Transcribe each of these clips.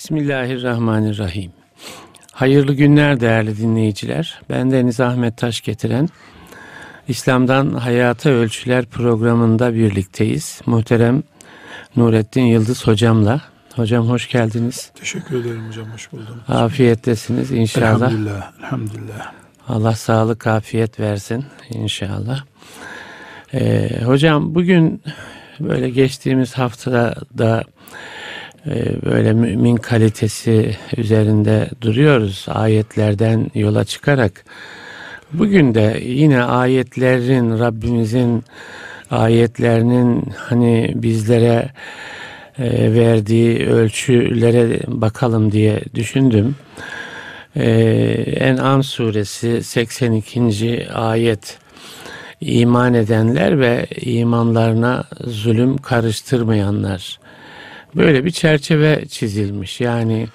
Bismillahirrahmanirrahim. Hayırlı günler değerli dinleyiciler. Ben Deniz Ahmet Taş getiren İslam'dan Hayata Ölçüler programında birlikteyiz. Muhterem Nurettin Yıldız hocamla. Hocam hoş geldiniz. Teşekkür ederim hocam hoş buldum. Afiyettesiniz inşallah. Elhamdülillah. Elhamdülillah. Allah sağlık afiyet versin inşallah. Ee, hocam bugün böyle geçtiğimiz haftada da böyle mümin kalitesi üzerinde duruyoruz ayetlerden yola çıkarak. Bugün de yine ayetlerin Rabbimizin ayetlerinin hani bizlere e, verdiği ölçülere bakalım diye düşündüm. E, En'am suresi 82. ayet iman edenler ve imanlarına zulüm karıştırmayanlar. Böyle bir çerçeve çizilmiş. Yani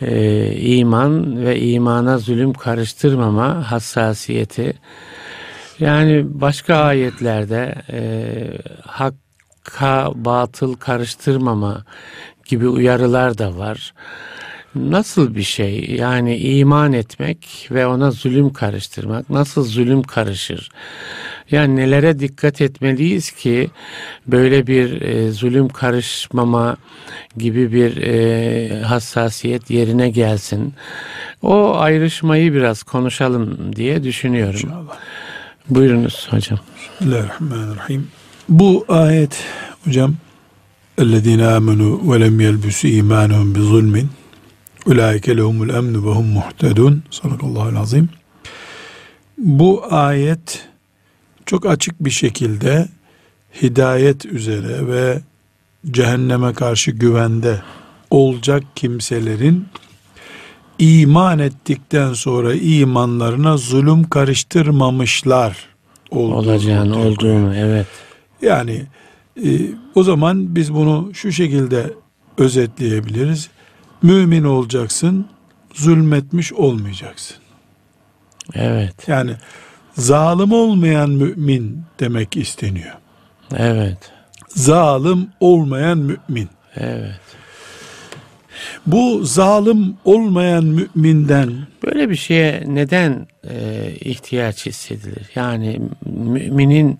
e, iman ve imana zulüm karıştırmama hassasiyeti. Yani başka ayetlerde e, hakka batıl karıştırmama gibi uyarılar da var. Nasıl bir şey? Yani iman etmek ve ona zulüm karıştırmak nasıl zulüm karışır? Yani nelere dikkat etmeliyiz ki böyle bir e, zulüm karışmama gibi bir e, hassasiyet yerine gelsin. O ayrışmayı biraz konuşalım diye düşünüyorum. İnşallah. Buyurunuz hocam. Bismillahirrahmanirrahim. Bu ayet hocam اَلَّذ۪ينَ آمَنُوا وَلَمْ يَلْبُسُوا اِيمَانُهُمْ بِظُلْمٍ Ulaike lehumul emnu ve hum muhtedun. Sadakallahu azim. Bu ayet çok açık bir şekilde hidayet üzere ve cehenneme karşı güvende olacak kimselerin iman ettikten sonra imanlarına zulüm karıştırmamışlar olduğunu olacağını olduğunu evet. Yani e, o zaman biz bunu şu şekilde özetleyebiliriz mümin olacaksın, zulmetmiş olmayacaksın. Evet. Yani zalim olmayan mümin demek isteniyor. Evet. Zalim olmayan mümin. Evet. Bu zalim olmayan müminden böyle bir şeye neden e, ihtiyaç hissedilir? Yani müminin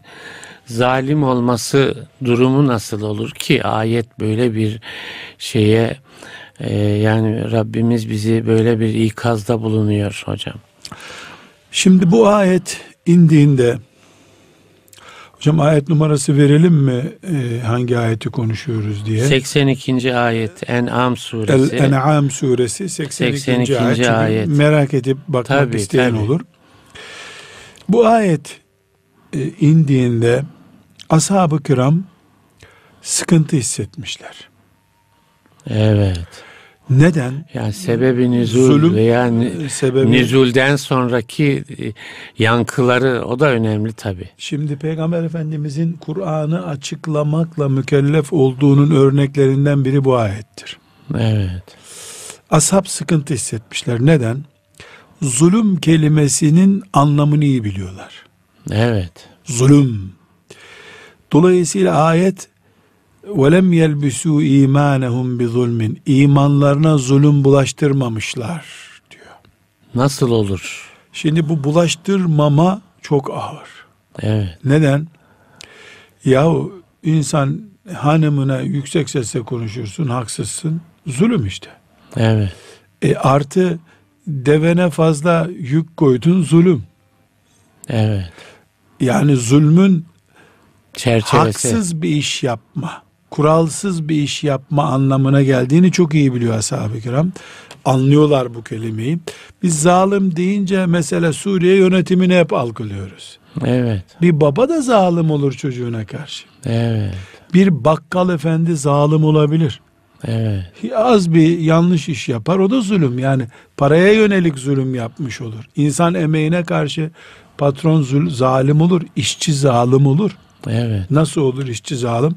zalim olması durumu nasıl olur ki ayet böyle bir şeye ee, yani Rabbimiz bizi böyle bir ikazda bulunuyor hocam. Şimdi bu ayet indiğinde hocam ayet numarası verelim mi ee, hangi ayeti konuşuyoruz diye. 82. ayet En'am suresi. El En'am suresi 82. 82. ayet. ayet. Merak edip bakmak tabii, isteyen tabii. olur. Bu ayet e, indiğinde ashab-ı kiram sıkıntı hissetmişler. Evet. Neden? Yani sebebi nüzul Zulüm, veya sebebi, nüzulden sonraki e, yankıları o da önemli tabi. Şimdi Peygamber Efendimizin Kur'an'ı açıklamakla mükellef olduğunun örneklerinden biri bu ayettir. Evet. Ashab sıkıntı hissetmişler. Neden? Zulüm kelimesinin anlamını iyi biliyorlar. Evet. Zulüm. Dolayısıyla ayet وَلَمْ يَلْبِسُوا اِيمَانَهُمْ بِظُلْمٍ İmanlarına zulüm bulaştırmamışlar diyor. Nasıl olur? Şimdi bu bulaştırmama çok ağır. Evet. Neden? Yahu insan hanımına yüksek sesle konuşursun, haksızsın. Zulüm işte. Evet. E artı devene fazla yük koydun zulüm. Evet. Yani zulmün çerçevesi. Haksız bir iş yapma kuralsız bir iş yapma anlamına geldiğini çok iyi biliyor ashab-ı kiram. Anlıyorlar bu kelimeyi. Biz zalim deyince mesela Suriye yönetimini hep algılıyoruz. Evet. Bir baba da zalim olur çocuğuna karşı. Evet. Bir bakkal efendi zalim olabilir. Evet. Az bir yanlış iş yapar o da zulüm. Yani paraya yönelik zulüm yapmış olur. İnsan emeğine karşı patron zul, zalim olur, işçi zalim olur. Evet. Nasıl olur işçi zalim?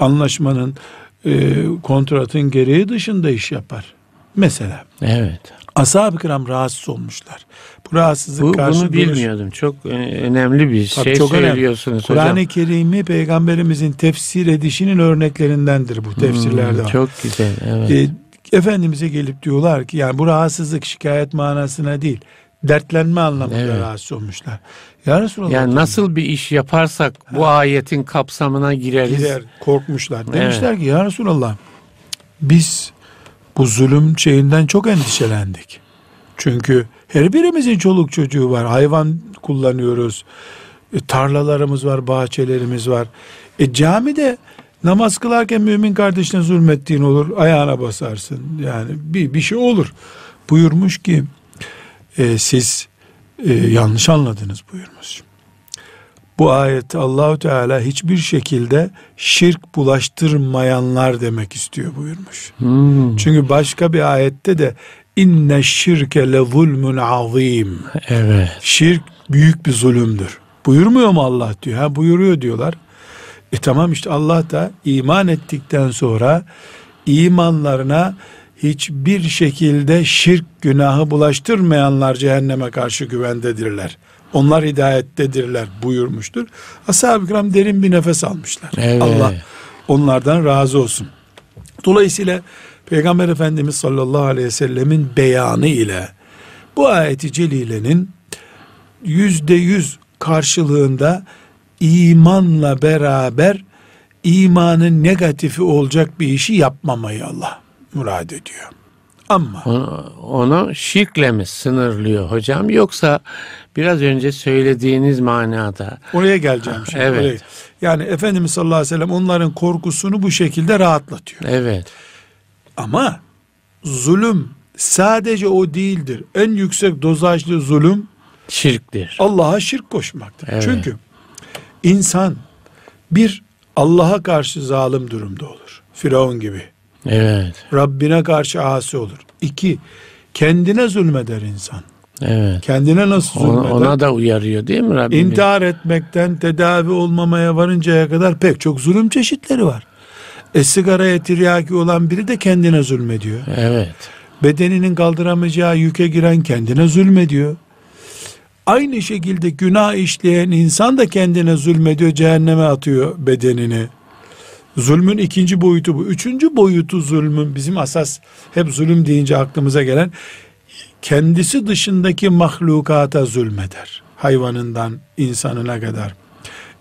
Anlaşmanın e, kontratın gereği dışında iş yapar. Mesela. Evet. Ashab-ı kiram rahatsız olmuşlar. Bu rahatsızlık Bu, karşı Bunu bilmiyordum. Çok önemli bir Tabii şey çok söylüyorsunuz hocam. Kur'an-ı Kerim'i peygamberimizin tefsir edişinin örneklerindendir bu tefsirlerde. Hmm, çok güzel. Evet. Ee, Efendimiz'e gelip diyorlar ki yani bu rahatsızlık şikayet manasına değil dertlenme anlamında evet. rahatsız olmuşlar. Ya Resulallah. Yani nasıl bir iş yaparsak bu ha. ayetin kapsamına gireriz. Girer, korkmuşlar. Demişler evet. ki ya Resulallah biz bu zulüm şeyinden çok endişelendik. Çünkü her birimizin çoluk çocuğu var. Hayvan kullanıyoruz. E, tarlalarımız var, bahçelerimiz var. E camide namaz kılarken mümin kardeşine zulmettiğin olur. Ayağına basarsın. Yani bir, bir şey olur. Buyurmuş ki e, siz e, yanlış anladınız buyurmuş. Bu ayette Allahu Teala hiçbir şekilde şirk bulaştırmayanlar demek istiyor buyurmuş. Hmm. Çünkü başka bir ayette de inne şirke le zulmun azim. Evet. Şirk büyük bir zulümdür. Buyurmuyor mu Allah diyor. Ha buyuruyor diyorlar. E tamam işte Allah da iman ettikten sonra imanlarına hiçbir şekilde şirk günahı bulaştırmayanlar cehenneme karşı güvendedirler. Onlar hidayettedirler buyurmuştur. Ashab-ı kiram derin bir nefes almışlar. Evet. Allah onlardan razı olsun. Dolayısıyla Peygamber Efendimiz sallallahu aleyhi ve sellemin beyanı ile bu ayeti celilenin yüzde yüz karşılığında imanla beraber imanın negatifi olacak bir işi yapmamayı Allah murad ediyor. Ama onu, onu şirkle mi sınırlıyor hocam yoksa biraz önce söylediğiniz manada oraya geleceğim şimdi. Evet. Oraya. Yani Efendimiz sallallahu aleyhi ve sellem onların korkusunu bu şekilde rahatlatıyor. Evet. Ama zulüm sadece o değildir. En yüksek dozajlı zulüm şirktir. Allah'a şirk koşmaktır. Evet. Çünkü insan bir Allah'a karşı zalim durumda olur. Firavun gibi. Evet. Rabbine karşı asi olur. İki, kendine zulmeder insan. Evet. Kendine nasıl zulmeder? Ona da uyarıyor değil mi Rabbim? İntihar etmekten tedavi olmamaya varıncaya kadar pek çok zulüm çeşitleri var. E sigaraya tiryaki olan biri de kendine zulmediyor. Evet. Bedeninin kaldıramayacağı yüke giren kendine zulmediyor. Aynı şekilde günah işleyen insan da kendine zulmediyor, cehenneme atıyor bedenini. Zulmün ikinci boyutu bu. Üçüncü boyutu zulmün bizim asas hep zulüm deyince aklımıza gelen kendisi dışındaki mahlukata zulmeder. Hayvanından insanına kadar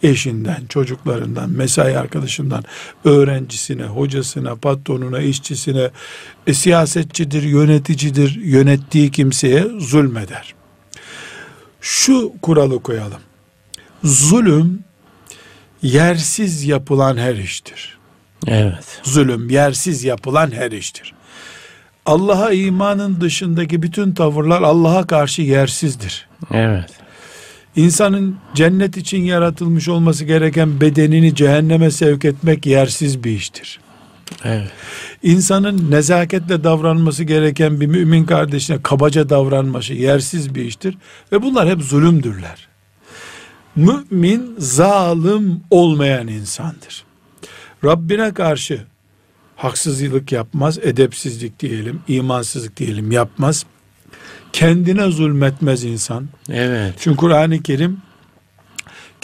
eşinden, çocuklarından, mesai arkadaşından, öğrencisine, hocasına, patronuna, işçisine, e, siyasetçidir, yöneticidir, yönettiği kimseye zulmeder. Şu kuralı koyalım. Zulüm yersiz yapılan her iştir. Evet. Zulüm yersiz yapılan her iştir. Allah'a imanın dışındaki bütün tavırlar Allah'a karşı yersizdir. Evet. İnsanın cennet için yaratılmış olması gereken bedenini cehenneme sevk etmek yersiz bir iştir. Evet. İnsanın nezaketle davranması gereken bir mümin kardeşine kabaca davranması yersiz bir iştir. Ve bunlar hep zulümdürler. Mümin zalim olmayan insandır. Rabbine karşı haksızlık yapmaz, edepsizlik diyelim, imansızlık diyelim yapmaz. Kendine zulmetmez insan. Evet. Çünkü Kur'an-ı Kerim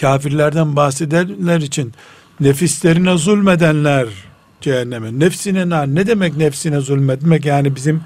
kafirlerden bahsedenler için nefislerine zulmedenler cehenneme. Nefsine ne demek nefsine zulmetmek? Yani bizim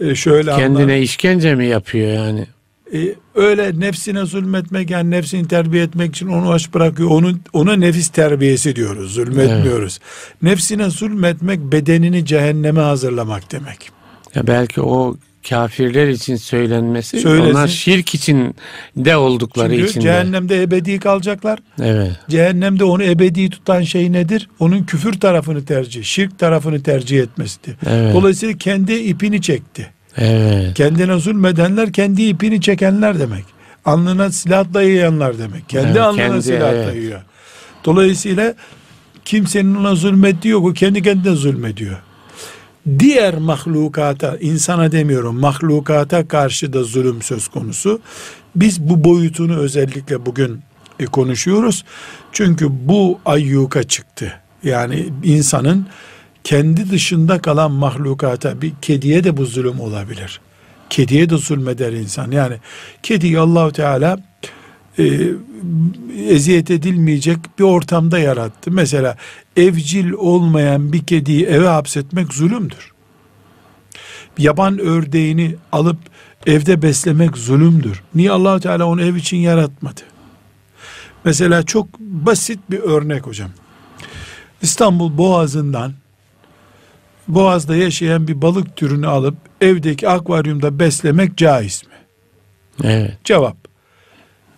e, şöyle kendine anlar, işkence mi yapıyor yani? E, öyle nefsine zulmetmek yani nefsini terbiye etmek için onu aç bırakıyor. Onu ona nefis terbiyesi diyoruz. Zulmetmiyoruz. Evet. Nefsine zulmetmek bedenini cehenneme hazırlamak demek. Ya belki o kafirler için söylenmesi Söylesin. onlar şirk için de oldukları Çünkü için cehennemde ebedi kalacaklar. Evet. Cehennemde onu ebedi tutan şey nedir? Onun küfür tarafını tercih, şirk tarafını tercih etmesidir. Evet. Dolayısıyla kendi ipini çekti. Evet. Kendine zulmedenler kendi ipini çekenler demek. Alnına silah dayayanlar demek. Kendi evet, alnına kendi, silah evet. dayıyor. Dolayısıyla kimsenin ona zulmettiği yok. O kendi kendine zulmediyor diğer mahlukata, insana demiyorum, mahlukata karşı da zulüm söz konusu. Biz bu boyutunu özellikle bugün e, konuşuyoruz. Çünkü bu ayyuka çıktı. Yani insanın kendi dışında kalan mahlukata, bir kediye de bu zulüm olabilir. Kediye de zulmeder insan. Yani kedi Allahu Teala e, eziyet edilmeyecek bir ortamda yarattı. Mesela evcil olmayan bir kediyi eve hapsetmek zulümdür. yaban ördeğini alıp evde beslemek zulümdür. Niye allah Teala onu ev için yaratmadı? Mesela çok basit bir örnek hocam. İstanbul Boğazı'ndan Boğaz'da yaşayan bir balık türünü alıp evdeki akvaryumda beslemek caiz mi? Evet. Cevap.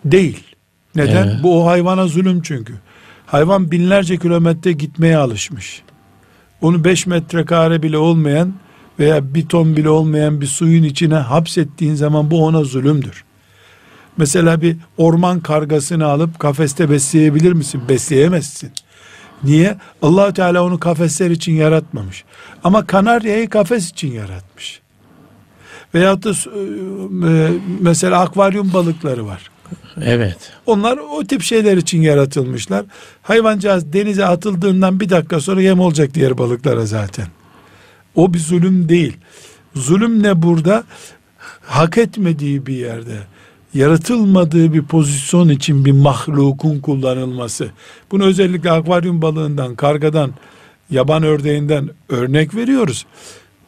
Değil. Neden? Evet. Bu o hayvana zulüm çünkü. Hayvan binlerce kilometre gitmeye alışmış. Onu beş metrekare bile olmayan veya bir ton bile olmayan bir suyun içine hapsettiğin zaman bu ona zulümdür. Mesela bir orman kargasını alıp kafeste besleyebilir misin? Besleyemezsin. Niye? allah Teala onu kafesler için yaratmamış. Ama kanaryayı kafes için yaratmış. Veyahut da e, mesela akvaryum balıkları var. Evet. Onlar o tip şeyler için yaratılmışlar. Hayvancağız denize atıldığından bir dakika sonra yem olacak diğer balıklara zaten. O bir zulüm değil. Zulüm ne burada? Hak etmediği bir yerde yaratılmadığı bir pozisyon için bir mahlukun kullanılması. Bunu özellikle akvaryum balığından, kargadan, yaban ördeğinden örnek veriyoruz.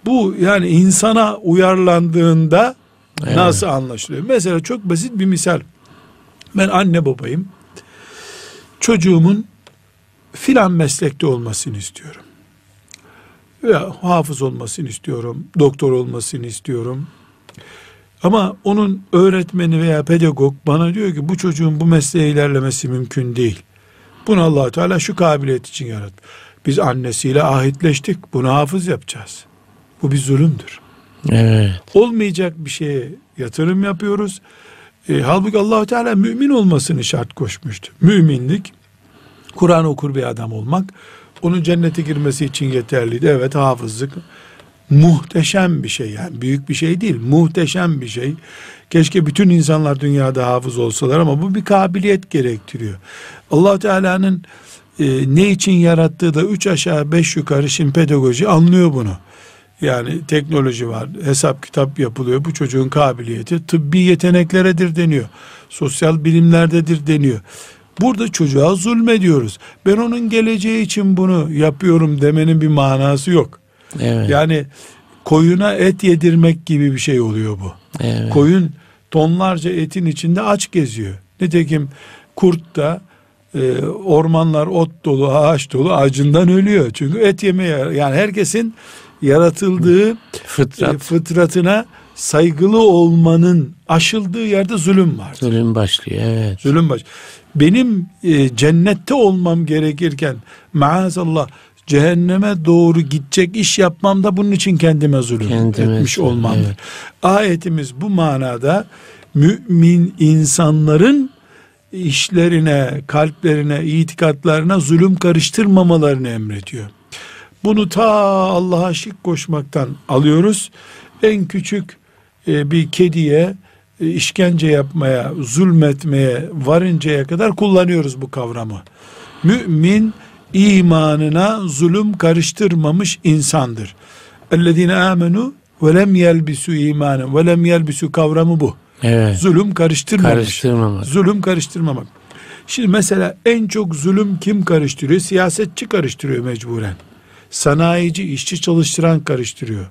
Bu yani insana uyarlandığında evet. nasıl anlaşılıyor? Mesela çok basit bir misal. Ben anne babayım. Çocuğumun filan meslekte olmasını istiyorum. Ya hafız olmasını istiyorum, doktor olmasını istiyorum. Ama onun öğretmeni veya pedagog bana diyor ki bu çocuğun bu mesleğe ilerlemesi mümkün değil. Bunu allah Teala şu kabiliyet için yarattı. Biz annesiyle ahitleştik. Bunu hafız yapacağız. Bu bir zulümdür. Evet. Olmayacak bir şeye yatırım yapıyoruz. E, halbuki allah Teala mümin olmasını şart koşmuştu. Müminlik, Kur'an okur bir adam olmak, onun cennete girmesi için yeterliydi. Evet hafızlık muhteşem bir şey yani büyük bir şey değil muhteşem bir şey. Keşke bütün insanlar dünyada hafız olsalar ama bu bir kabiliyet gerektiriyor. Allah Teala'nın e, ne için yarattığı da üç aşağı beş yukarı şimdi pedagoji anlıyor bunu. Yani teknoloji var, hesap kitap yapılıyor. Bu çocuğun kabiliyeti tıbbi yetenekleredir deniyor. Sosyal bilimlerdedir deniyor. Burada çocuğa zulmediyoruz. Ben onun geleceği için bunu yapıyorum demenin bir manası yok. Evet. Yani koyuna et yedirmek gibi bir şey oluyor bu. Evet. Koyun tonlarca etin içinde aç geziyor. Nitekim kurt da e, ormanlar ot dolu, ağaç dolu acından ölüyor. Çünkü et yemeye yani herkesin yaratıldığı Fıtrat. e, fıtratına saygılı olmanın aşıldığı yerde zulüm var. Zulüm başlıyor evet. Zulüm baş. Benim e, cennette olmam gerekirken maazallah cehenneme doğru gidecek iş yapmam da bunun için kendime zulüm kendime etmiş olmam. Evet. Ayetimiz bu manada mümin insanların işlerine, kalplerine, itikatlarına zulüm karıştırmamalarını emrediyor. Bunu ta Allah'a şirk koşmaktan alıyoruz. En küçük e, bir kediye e, işkence yapmaya, zulmetmeye varıncaya kadar kullanıyoruz bu kavramı. Mümin imanına zulüm karıştırmamış insandır. Ellezine amenu ve lem yelbisu imanen ve lem yelbisu kavramı bu. Evet. Zulüm karıştırmamış. Karıştırmamak. Zulüm karıştırmamak. Şimdi mesela en çok zulüm kim karıştırıyor? Siyasetçi karıştırıyor mecburen. Sanayici, işçi çalıştıran karıştırıyor.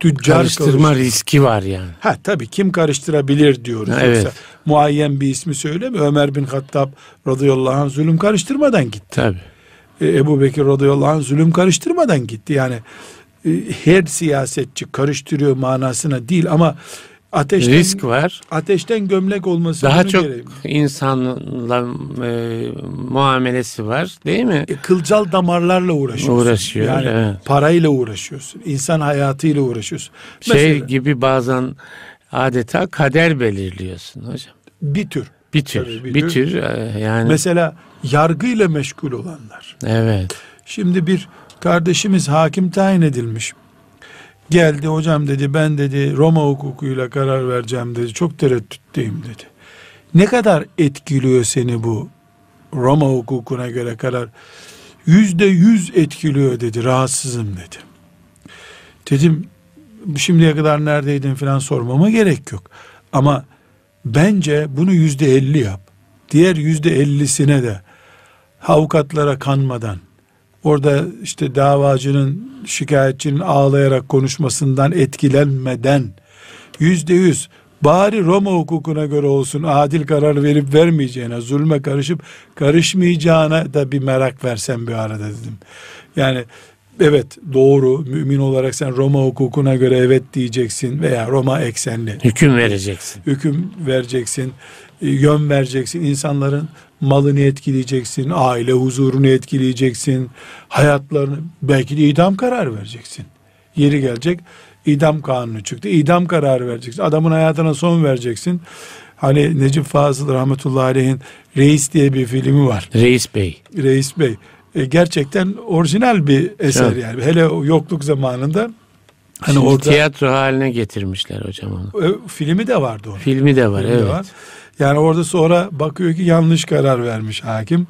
Tüccar Karıştırma riski var yani. Ha tabii kim karıştırabilir diyoruz. Evet. Yoksa muayyen bir ismi söyleme. Ömer bin Hattab radıyallahu anh zulüm karıştırmadan gitti. Tabii. E, Ebu Bekir radıyallahu anh zulüm karıştırmadan gitti. Yani e, her siyasetçi karıştırıyor manasına değil ama ateşten, risk var. Ateşten gömlek olması daha çok insanla e, muamelesi var, değil mi? E, kılcal damarlarla uğraşıyorsun. Uğraşıyor. Yani evet. parayla uğraşıyorsun. İnsan hayatıyla uğraşıyorsun. Şey Mesela, gibi bazen adeta kader belirliyorsun hocam. Bir tür. Bir tür. Tabii, tür. tür e, yani. Mesela yargıyla meşgul olanlar. Evet. Şimdi bir kardeşimiz hakim tayin edilmiş. Geldi hocam dedi ben dedi Roma hukukuyla karar vereceğim dedi. Çok tereddütteyim dedi. Ne kadar etkiliyor seni bu Roma hukukuna göre karar? Yüzde yüz etkiliyor dedi. Rahatsızım dedi. Dedim şimdiye kadar neredeydin falan sormama gerek yok. Ama bence bunu yüzde elli yap. Diğer yüzde ellisine de avukatlara kanmadan, orada işte davacının şikayetçinin ağlayarak konuşmasından etkilenmeden yüzde yüz bari Roma hukukuna göre olsun adil karar verip vermeyeceğine zulme karışıp karışmayacağına da bir merak versen bir arada dedim. Yani evet doğru mümin olarak sen Roma hukukuna göre evet diyeceksin veya Roma eksenli. Hüküm vereceksin. Hüküm vereceksin, e, yön vereceksin. insanların malını etkileyeceksin, aile huzurunu etkileyeceksin, hayatlarını belki de idam kararı vereceksin. Yeri gelecek idam kanunu çıktı. İdam kararı vereceksin. Adamın hayatına son vereceksin. Hani Necip Fazıl rahmetullahi aleyhin Reis diye bir filmi var. Reis Bey. Reis Bey. E, gerçekten orijinal bir eser Çok. yani. Hele yokluk zamanında hani Şimdi orada tiyatro haline getirmişler hocam onu. E, filmi de vardı onun. Filmi de var filmi evet. De var. Yani orada sonra bakıyor ki yanlış karar vermiş hakim.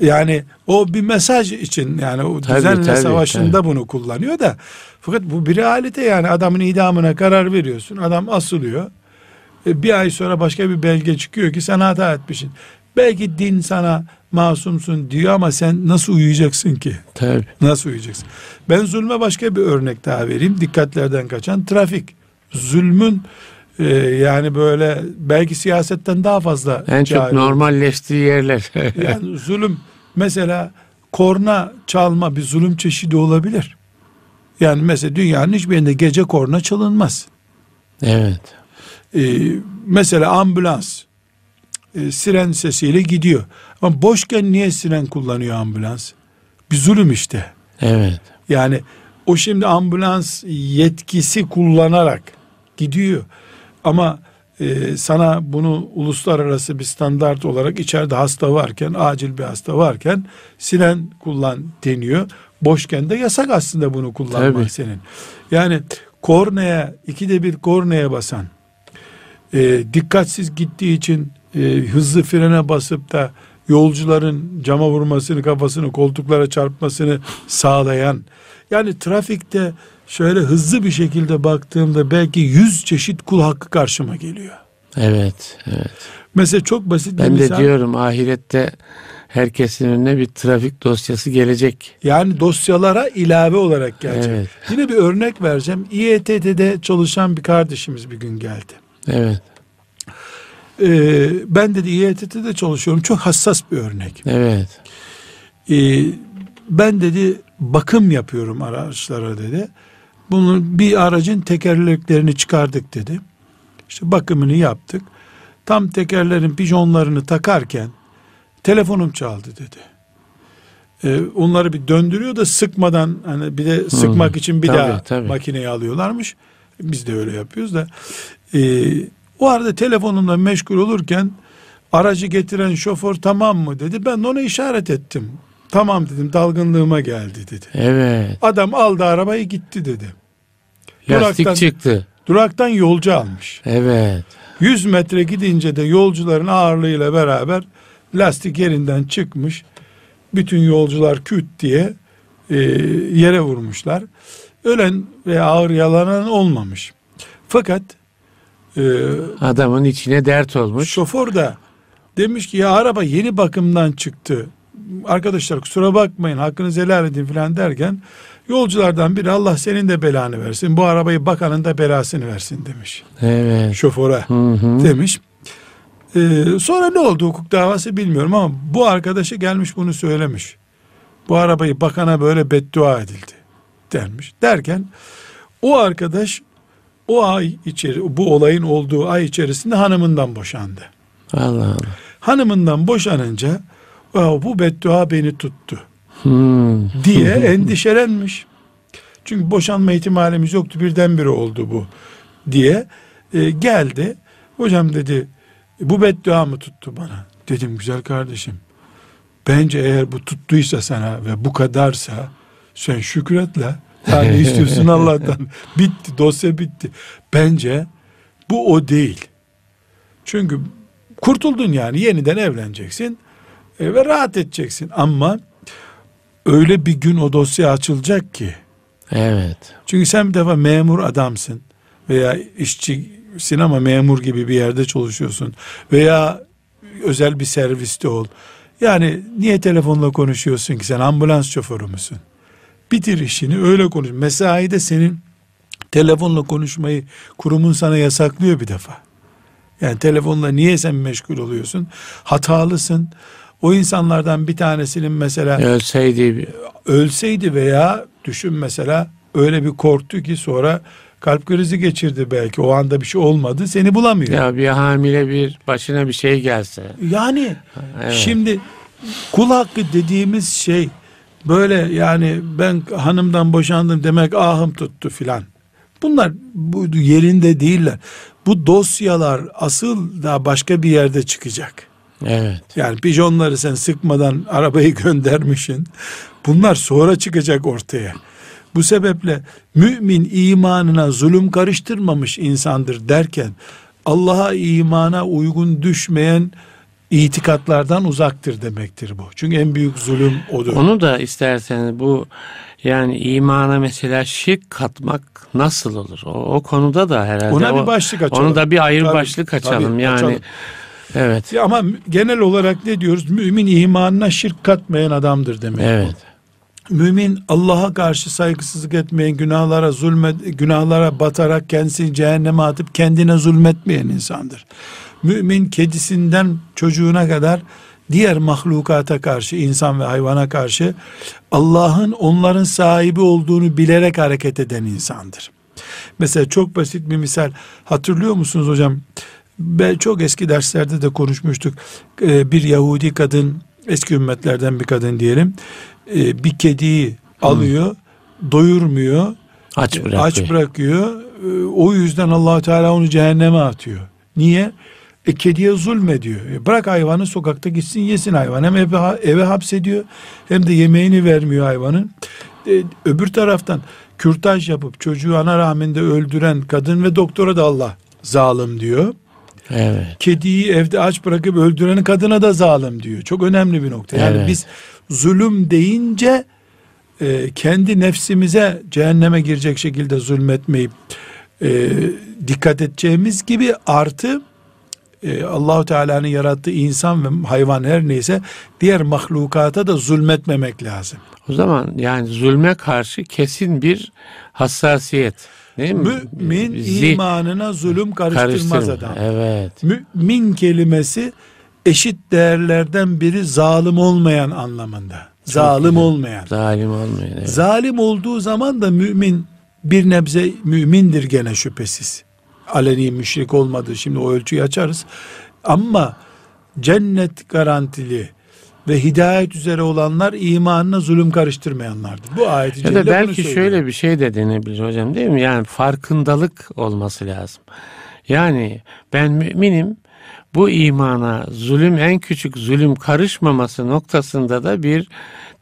Yani o bir mesaj için yani o tabii, düzenle tabii, savaşında tabii. bunu kullanıyor da fakat bu bir realite yani adamın idamına karar veriyorsun. Adam asılıyor. E, bir ay sonra başka bir belge çıkıyor ki sen hata etmişsin. Belki din sana masumsun diyor ama sen nasıl uyuyacaksın ki? Tabii. Nasıl uyuyacaksın? Ben zulme başka bir örnek daha vereyim. Dikkatlerden kaçan trafik. Zulmün e, yani böyle belki siyasetten daha fazla en çok normalleştiği yerler. yani zulüm mesela korna çalma bir zulüm çeşidi olabilir. Yani mesela dünyanın hiçbir yerinde gece korna çalınmaz. Evet. Ee, mesela ambulans e, siren sesiyle gidiyor. Ama boşken niye siren kullanıyor ambulans? Bir zulüm işte. Evet. Yani o şimdi ambulans yetkisi kullanarak gidiyor. Ama e, sana bunu uluslararası bir standart olarak içeride hasta varken, acil bir hasta varken siren kullan deniyor. Boşken de yasak aslında bunu kullanmak Tabii. senin. Yani korneye, ikide bir korneye basan, e, dikkatsiz gittiği için e, hızlı frene basıp da yolcuların cama vurmasını, kafasını, koltuklara çarpmasını sağlayan, yani trafikte şöyle hızlı bir şekilde baktığımda belki yüz çeşit kul hakkı karşıma geliyor. Evet, evet. Mesela çok basit ben bir misal. Ben de diyorum ahirette herkesin önüne bir trafik dosyası gelecek. Yani dosyalara ilave olarak gelecek. Evet. Yine bir örnek vereceğim. İETT'de çalışan bir kardeşimiz bir gün geldi. Evet. Ee, ben dedi İETT'de çalışıyorum. Çok hassas bir örnek. Evet. Ee, ben dedi bakım yapıyorum araçlara dedi. Bunun bir aracın tekerleklerini çıkardık dedi. İşte bakımını yaptık. Tam tekerlerin pijonlarını takarken telefonum çaldı dedi. Ee, onları bir döndürüyor da sıkmadan hani bir de sıkmak hmm. için bir tabii, daha tabii. makineyi alıyorlarmış. Biz de öyle yapıyoruz da. Ee, o arada telefonumla meşgul olurken aracı getiren şoför tamam mı dedi. Ben de ona işaret ettim. Tamam dedim dalgınlığıma geldi dedi. Evet. Adam aldı arabayı gitti dedi. Lastik duraktan, çıktı. Duraktan yolcu almış. Evet. 100 metre gidince de yolcuların ağırlığıyla beraber lastik yerinden çıkmış. Bütün yolcular küt diye e, yere vurmuşlar. Ölen ve ağır yalanan olmamış. Fakat e, adamın içine dert olmuş. Şoför de demiş ki ya araba yeni bakımdan çıktı arkadaşlar kusura bakmayın hakkınızı helal edin filan derken yolculardan biri Allah senin de belanı versin bu arabayı bakanın da belasını versin demiş. Evet. Şoföre hı hı. demiş. Ee, sonra ne oldu hukuk davası bilmiyorum ama bu arkadaşı gelmiş bunu söylemiş. Bu arabayı bakana böyle beddua edildi dermiş. Derken o arkadaş o ay içeri bu olayın olduğu ay içerisinde hanımından boşandı. Allah Allah. Hanımından boşanınca bu beddua beni tuttu hmm. diye endişelenmiş. Çünkü boşanma ihtimalimiz yoktu birdenbire oldu bu diye e, geldi. Hocam dedi bu beddua mı tuttu bana? Dedim güzel kardeşim bence eğer bu tuttuysa sana ve bu kadarsa sen şükretle. Yani ne istiyorsun Allah'tan? bitti dosya bitti. Bence bu o değil. Çünkü kurtuldun yani yeniden evleneceksin e, ve rahat edeceksin. Ama öyle bir gün o dosya açılacak ki. Evet. Çünkü sen bir defa memur adamsın veya işçisin ama memur gibi bir yerde çalışıyorsun veya özel bir serviste ol. Yani niye telefonla konuşuyorsun ki sen ambulans şoförü müsün? Bitir işini öyle konuş. Mesai de senin telefonla konuşmayı kurumun sana yasaklıyor bir defa. Yani telefonla niye sen meşgul oluyorsun? Hatalısın. O insanlardan bir tanesinin mesela ölseydi ölseydi veya düşün mesela öyle bir korktu ki sonra kalp krizi geçirdi belki o anda bir şey olmadı seni bulamıyor. Ya bir hamile bir başına bir şey gelse. Yani evet. şimdi kul hakkı dediğimiz şey böyle yani ben hanımdan boşandım demek ahım tuttu filan. Bunlar bu yerinde değiller. Bu dosyalar asıl da başka bir yerde çıkacak. Evet. Yani pijonları sen sıkmadan arabayı göndermişsin. Bunlar sonra çıkacak ortaya. Bu sebeple mümin imanına zulüm karıştırmamış insandır derken Allah'a imana uygun düşmeyen itikatlardan uzaktır demektir bu. Çünkü en büyük zulüm odur. Onu da isterseniz bu yani imana mesela şirk katmak nasıl olur? O, o konuda da herhalde. Ona bir başlık açalım. Onu da bir ayrı tabii, başlık açalım. Tabii, yani açalım. Evet. Ya ama genel olarak ne diyoruz? Mümin imanına şirk katmayan adamdır demek. Evet. Bu. Mümin Allah'a karşı saygısızlık etmeyen, günahlara zulmet, günahlara batarak kendisini cehenneme atıp kendine zulmetmeyen insandır. Mümin kedisinden çocuğuna kadar diğer mahlukata karşı, insan ve hayvana karşı Allah'ın onların sahibi olduğunu bilerek hareket eden insandır. Mesela çok basit bir misal hatırlıyor musunuz hocam? Ben çok eski derslerde de konuşmuştuk. Ee, bir Yahudi kadın, eski ümmetlerden bir kadın diyelim, ee, bir kediyi alıyor, hmm. doyurmuyor, aç bırakıyor. Aç bırakıyor. Ee, o yüzden Allah Teala onu cehenneme atıyor. Niye? E kediye zulmediyor. E bırak hayvanı sokakta gitsin yesin hayvan. Hem eve, eve hapsediyor hem de yemeğini vermiyor hayvanın. E, öbür taraftan kürtaj yapıp çocuğu ana rahminde öldüren kadın ve doktora da Allah zalim diyor. Evet. Kediyi evde aç bırakıp öldüren kadına da zalim diyor. Çok önemli bir nokta. Yani evet. biz zulüm deyince e, kendi nefsimize cehenneme girecek şekilde zulmetmeyip e, dikkat edeceğimiz gibi artı e, Allahu Teala'nın yarattığı insan ve hayvan her neyse diğer mahlukata da zulmetmemek lazım. O zaman yani zulme karşı kesin bir hassasiyet. Değil mi? Mümin Zih, imanına zulüm karıştırmaz adam. Evet. Mümin kelimesi eşit değerlerden biri zalim olmayan anlamında. Çok zalim güzel. olmayan. Zalim olmayan. Evet. Zalim olduğu zaman da mümin bir nebze mümindir gene şüphesiz aleni müşrik olmadı. Şimdi o ölçüyü açarız. Ama cennet garantili ve hidayet üzere olanlar imanına zulüm karıştırmayanlardır. Bu ayet Ya da belki şöyle bir şey de denebilir hocam değil mi? Yani farkındalık olması lazım. Yani ben müminim bu imana zulüm en küçük zulüm karışmaması noktasında da bir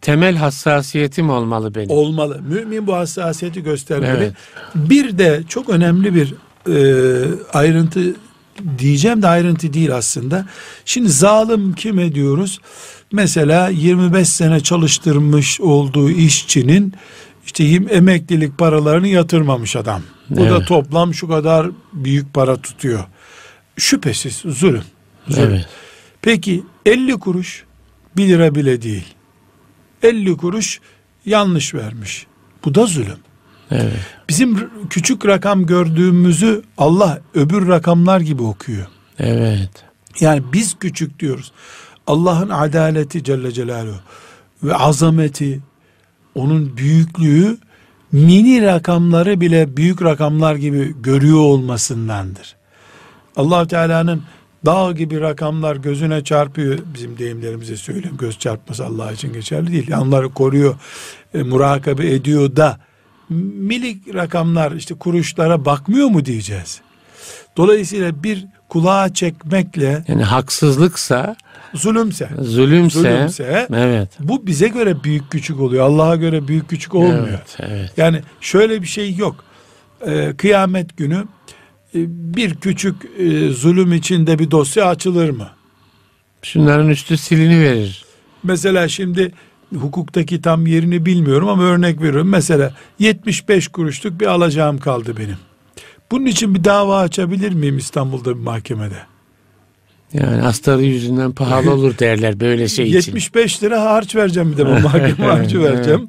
temel hassasiyetim olmalı benim. Olmalı. Mümin bu hassasiyeti göstermeli. Evet. Bir de çok önemli bir e, ayrıntı diyeceğim de ayrıntı değil aslında. Şimdi zalim kime diyoruz? Mesela 25 sene çalıştırmış olduğu işçinin işte emeklilik paralarını yatırmamış adam. Bu evet. da toplam şu kadar büyük para tutuyor. Şüphesiz zulüm. zulüm. Evet. Peki 50 kuruş 1 lira bile değil. 50 kuruş yanlış vermiş. Bu da zulüm. Evet. Bizim küçük rakam gördüğümüzü Allah öbür rakamlar gibi okuyor. Evet. Yani biz küçük diyoruz. Allah'ın adaleti Celle Celaluhu ve azameti, onun büyüklüğü mini rakamları bile büyük rakamlar gibi görüyor olmasındandır. allah Teala'nın dağ gibi rakamlar gözüne çarpıyor. Bizim deyimlerimize söyleyeyim. Göz çarpması Allah için geçerli değil. Onları koruyor, e, murakabe ediyor da milik rakamlar işte kuruşlara bakmıyor mu diyeceğiz. Dolayısıyla bir kulağa çekmekle yani haksızlıksa zulümse zulümse, zulümse evet. bu bize göre büyük küçük oluyor. Allah'a göre büyük küçük olmuyor. Evet, evet. Yani şöyle bir şey yok. Ee, kıyamet günü e, bir küçük e, zulüm içinde bir dosya açılır mı? Şunların üstü silini verir. Mesela şimdi hukuktaki tam yerini bilmiyorum ama örnek veriyorum. Mesela 75 kuruşluk bir alacağım kaldı benim. Bunun için bir dava açabilir miyim İstanbul'da bir mahkemede? Yani astarı yüzünden pahalı olur derler böyle şey için. 75 lira harç vereceğim bir de bu mahkeme harcı vereceğim.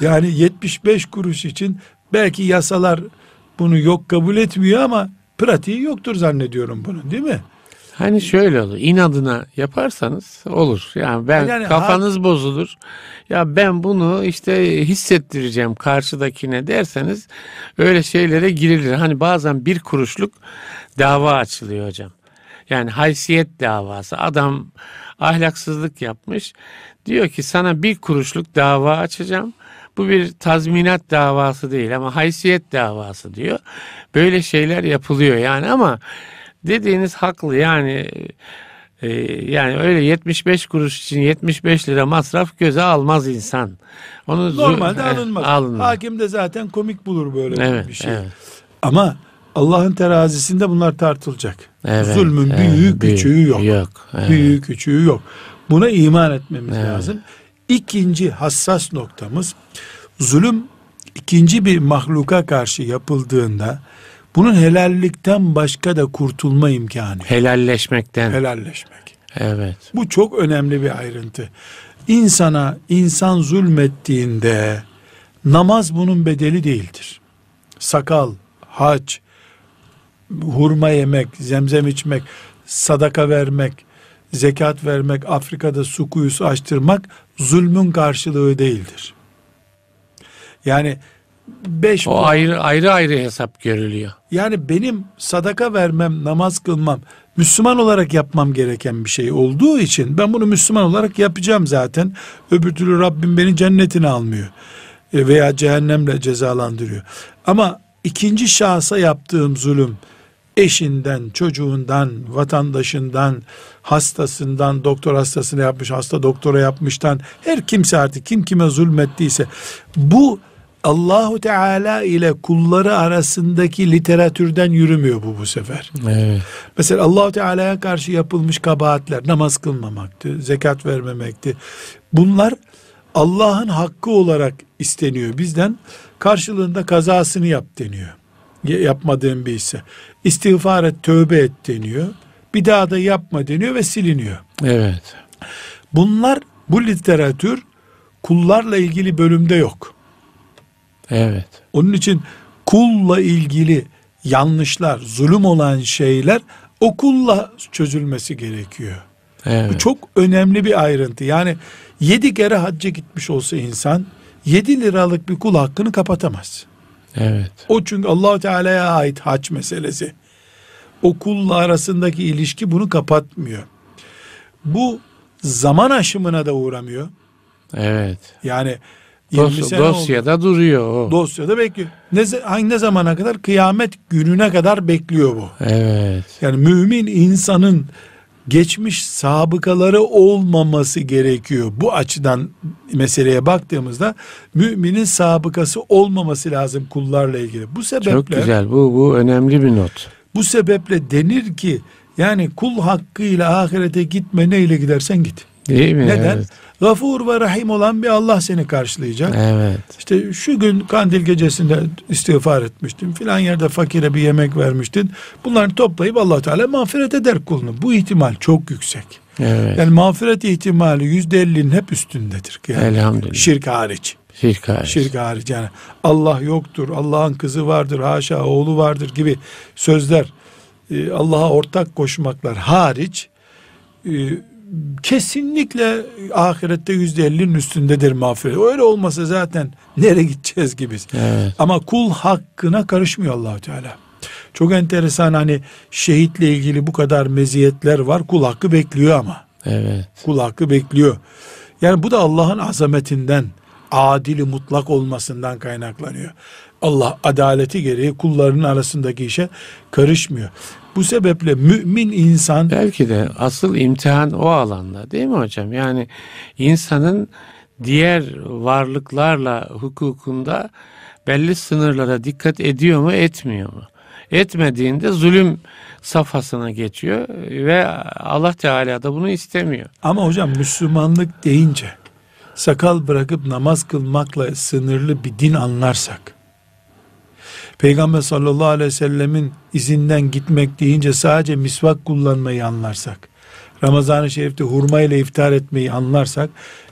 Yani 75 kuruş için belki yasalar bunu yok kabul etmiyor ama pratiği yoktur zannediyorum bunun değil mi? Hani şöyle olur. inadına yaparsanız olur. Yani ben yani kafanız ha... bozulur. Ya ben bunu işte hissettireceğim karşıdakine derseniz öyle şeylere girilir. Hani bazen bir kuruşluk dava açılıyor hocam. Yani haysiyet davası. Adam ahlaksızlık yapmış. Diyor ki sana bir kuruşluk dava açacağım. Bu bir tazminat davası değil ama haysiyet davası diyor. Böyle şeyler yapılıyor yani ama dediğiniz haklı yani e, yani öyle 75 kuruş için 75 lira masraf göze almaz insan. Onu normalde alınmaz. alınmaz. Hakim de zaten komik bulur böyle evet, bir şey. Evet. Ama Allah'ın terazisinde bunlar tartılacak. Evet, Zulmün evet, büyüğü küçüğü yok. yok evet. Büyüğü küçüğü yok. Buna iman etmemiz evet. lazım. İkinci hassas noktamız zulüm ikinci bir mahluka karşı yapıldığında bunun helallikten başka da kurtulma imkanı. Helalleşmekten. Helalleşmek. Evet. Bu çok önemli bir ayrıntı. İnsana insan zulmettiğinde namaz bunun bedeli değildir. Sakal, hac, hurma yemek, zemzem içmek, sadaka vermek, zekat vermek, Afrika'da su kuyusu açtırmak zulmün karşılığı değildir. Yani beş... O ayrı ayrı ayrı hesap görülüyor. Yani benim sadaka vermem, namaz kılmam, Müslüman olarak yapmam gereken bir şey olduğu için ben bunu Müslüman olarak yapacağım zaten. Öbür türlü Rabbim beni cennetine almıyor e, veya cehennemle cezalandırıyor. Ama ikinci şahsa yaptığım zulüm eşinden, çocuğundan, vatandaşından, hastasından, doktor hastasını yapmış, hasta doktora yapmıştan, her kimse artık kim kime zulmettiyse bu Allahu Teala ile kulları arasındaki literatürden yürümüyor bu bu sefer. Evet. Mesela Allahu Teala'ya karşı yapılmış kabahatler, namaz kılmamaktı, zekat vermemekti. Bunlar Allah'ın hakkı olarak isteniyor bizden. Karşılığında kazasını yap deniyor. Yapmadığın bir ise. İstiğfar et, tövbe et deniyor. Bir daha da yapma deniyor ve siliniyor. Evet. Bunlar bu literatür kullarla ilgili bölümde yok. Evet. Onun için kulla ilgili yanlışlar, zulüm olan şeyler o kulla çözülmesi gerekiyor. Evet. Bu çok önemli bir ayrıntı. Yani yedi kere hacca gitmiş olsa insan yedi liralık bir kul hakkını kapatamaz. Evet. O çünkü allah Teala'ya ait hac meselesi. O kulla arasındaki ilişki bunu kapatmıyor. Bu zaman aşımına da uğramıyor. Evet. Yani Dos, dosyada oldu. duruyor o. Dosyada bekliyor. Ne, hangi ne zamana kadar? Kıyamet gününe kadar bekliyor bu. Evet. Yani mümin insanın geçmiş sabıkaları olmaması gerekiyor. Bu açıdan meseleye baktığımızda müminin sabıkası olmaması lazım kullarla ilgili. Bu sebeple Çok güzel. Bu bu önemli bir not. Bu sebeple denir ki yani kul hakkıyla ahirete gitme neyle gidersen git. Değil mi? Neden? Evet. Gafur ve Rahim olan bir Allah seni karşılayacak. Evet. İşte şu gün kandil gecesinde istiğfar etmiştin. Filan yerde fakire bir yemek vermiştin. Bunları toplayıp allah Teala mağfiret eder kulunu. Bu ihtimal çok yüksek. Evet. Yani mağfiret ihtimali yüzde ellinin hep üstündedir. Yani Elhamdülillah. Şirk hariç. Şirk hariç. Şirk hariç yani Allah yoktur, Allah'ın kızı vardır, haşa oğlu vardır gibi sözler e, Allah'a ortak koşmaklar hariç e, kesinlikle ahirette yüzde ellinin üstündedir mağfiret. Öyle olmasa zaten nereye gideceğiz gibi. Evet. Ama kul hakkına karışmıyor allah Teala. Çok enteresan hani şehitle ilgili bu kadar meziyetler var. Kul hakkı bekliyor ama. Evet. Kul hakkı bekliyor. Yani bu da Allah'ın azametinden, adili mutlak olmasından kaynaklanıyor. Allah adaleti gereği kullarının arasındaki işe karışmıyor. Bu sebeple mümin insan belki de asıl imtihan o alanda değil mi hocam? Yani insanın diğer varlıklarla hukukunda belli sınırlara dikkat ediyor mu etmiyor mu? Etmediğinde zulüm safhasına geçiyor ve Allah Teala da bunu istemiyor. Ama hocam Müslümanlık deyince sakal bırakıp namaz kılmakla sınırlı bir din anlarsak Peygamber sallallahu aleyhi ve sellemin izinden gitmek deyince sadece misvak kullanmayı anlarsak Ramazan-ı Şerif'te hurma ile iftar etmeyi anlarsak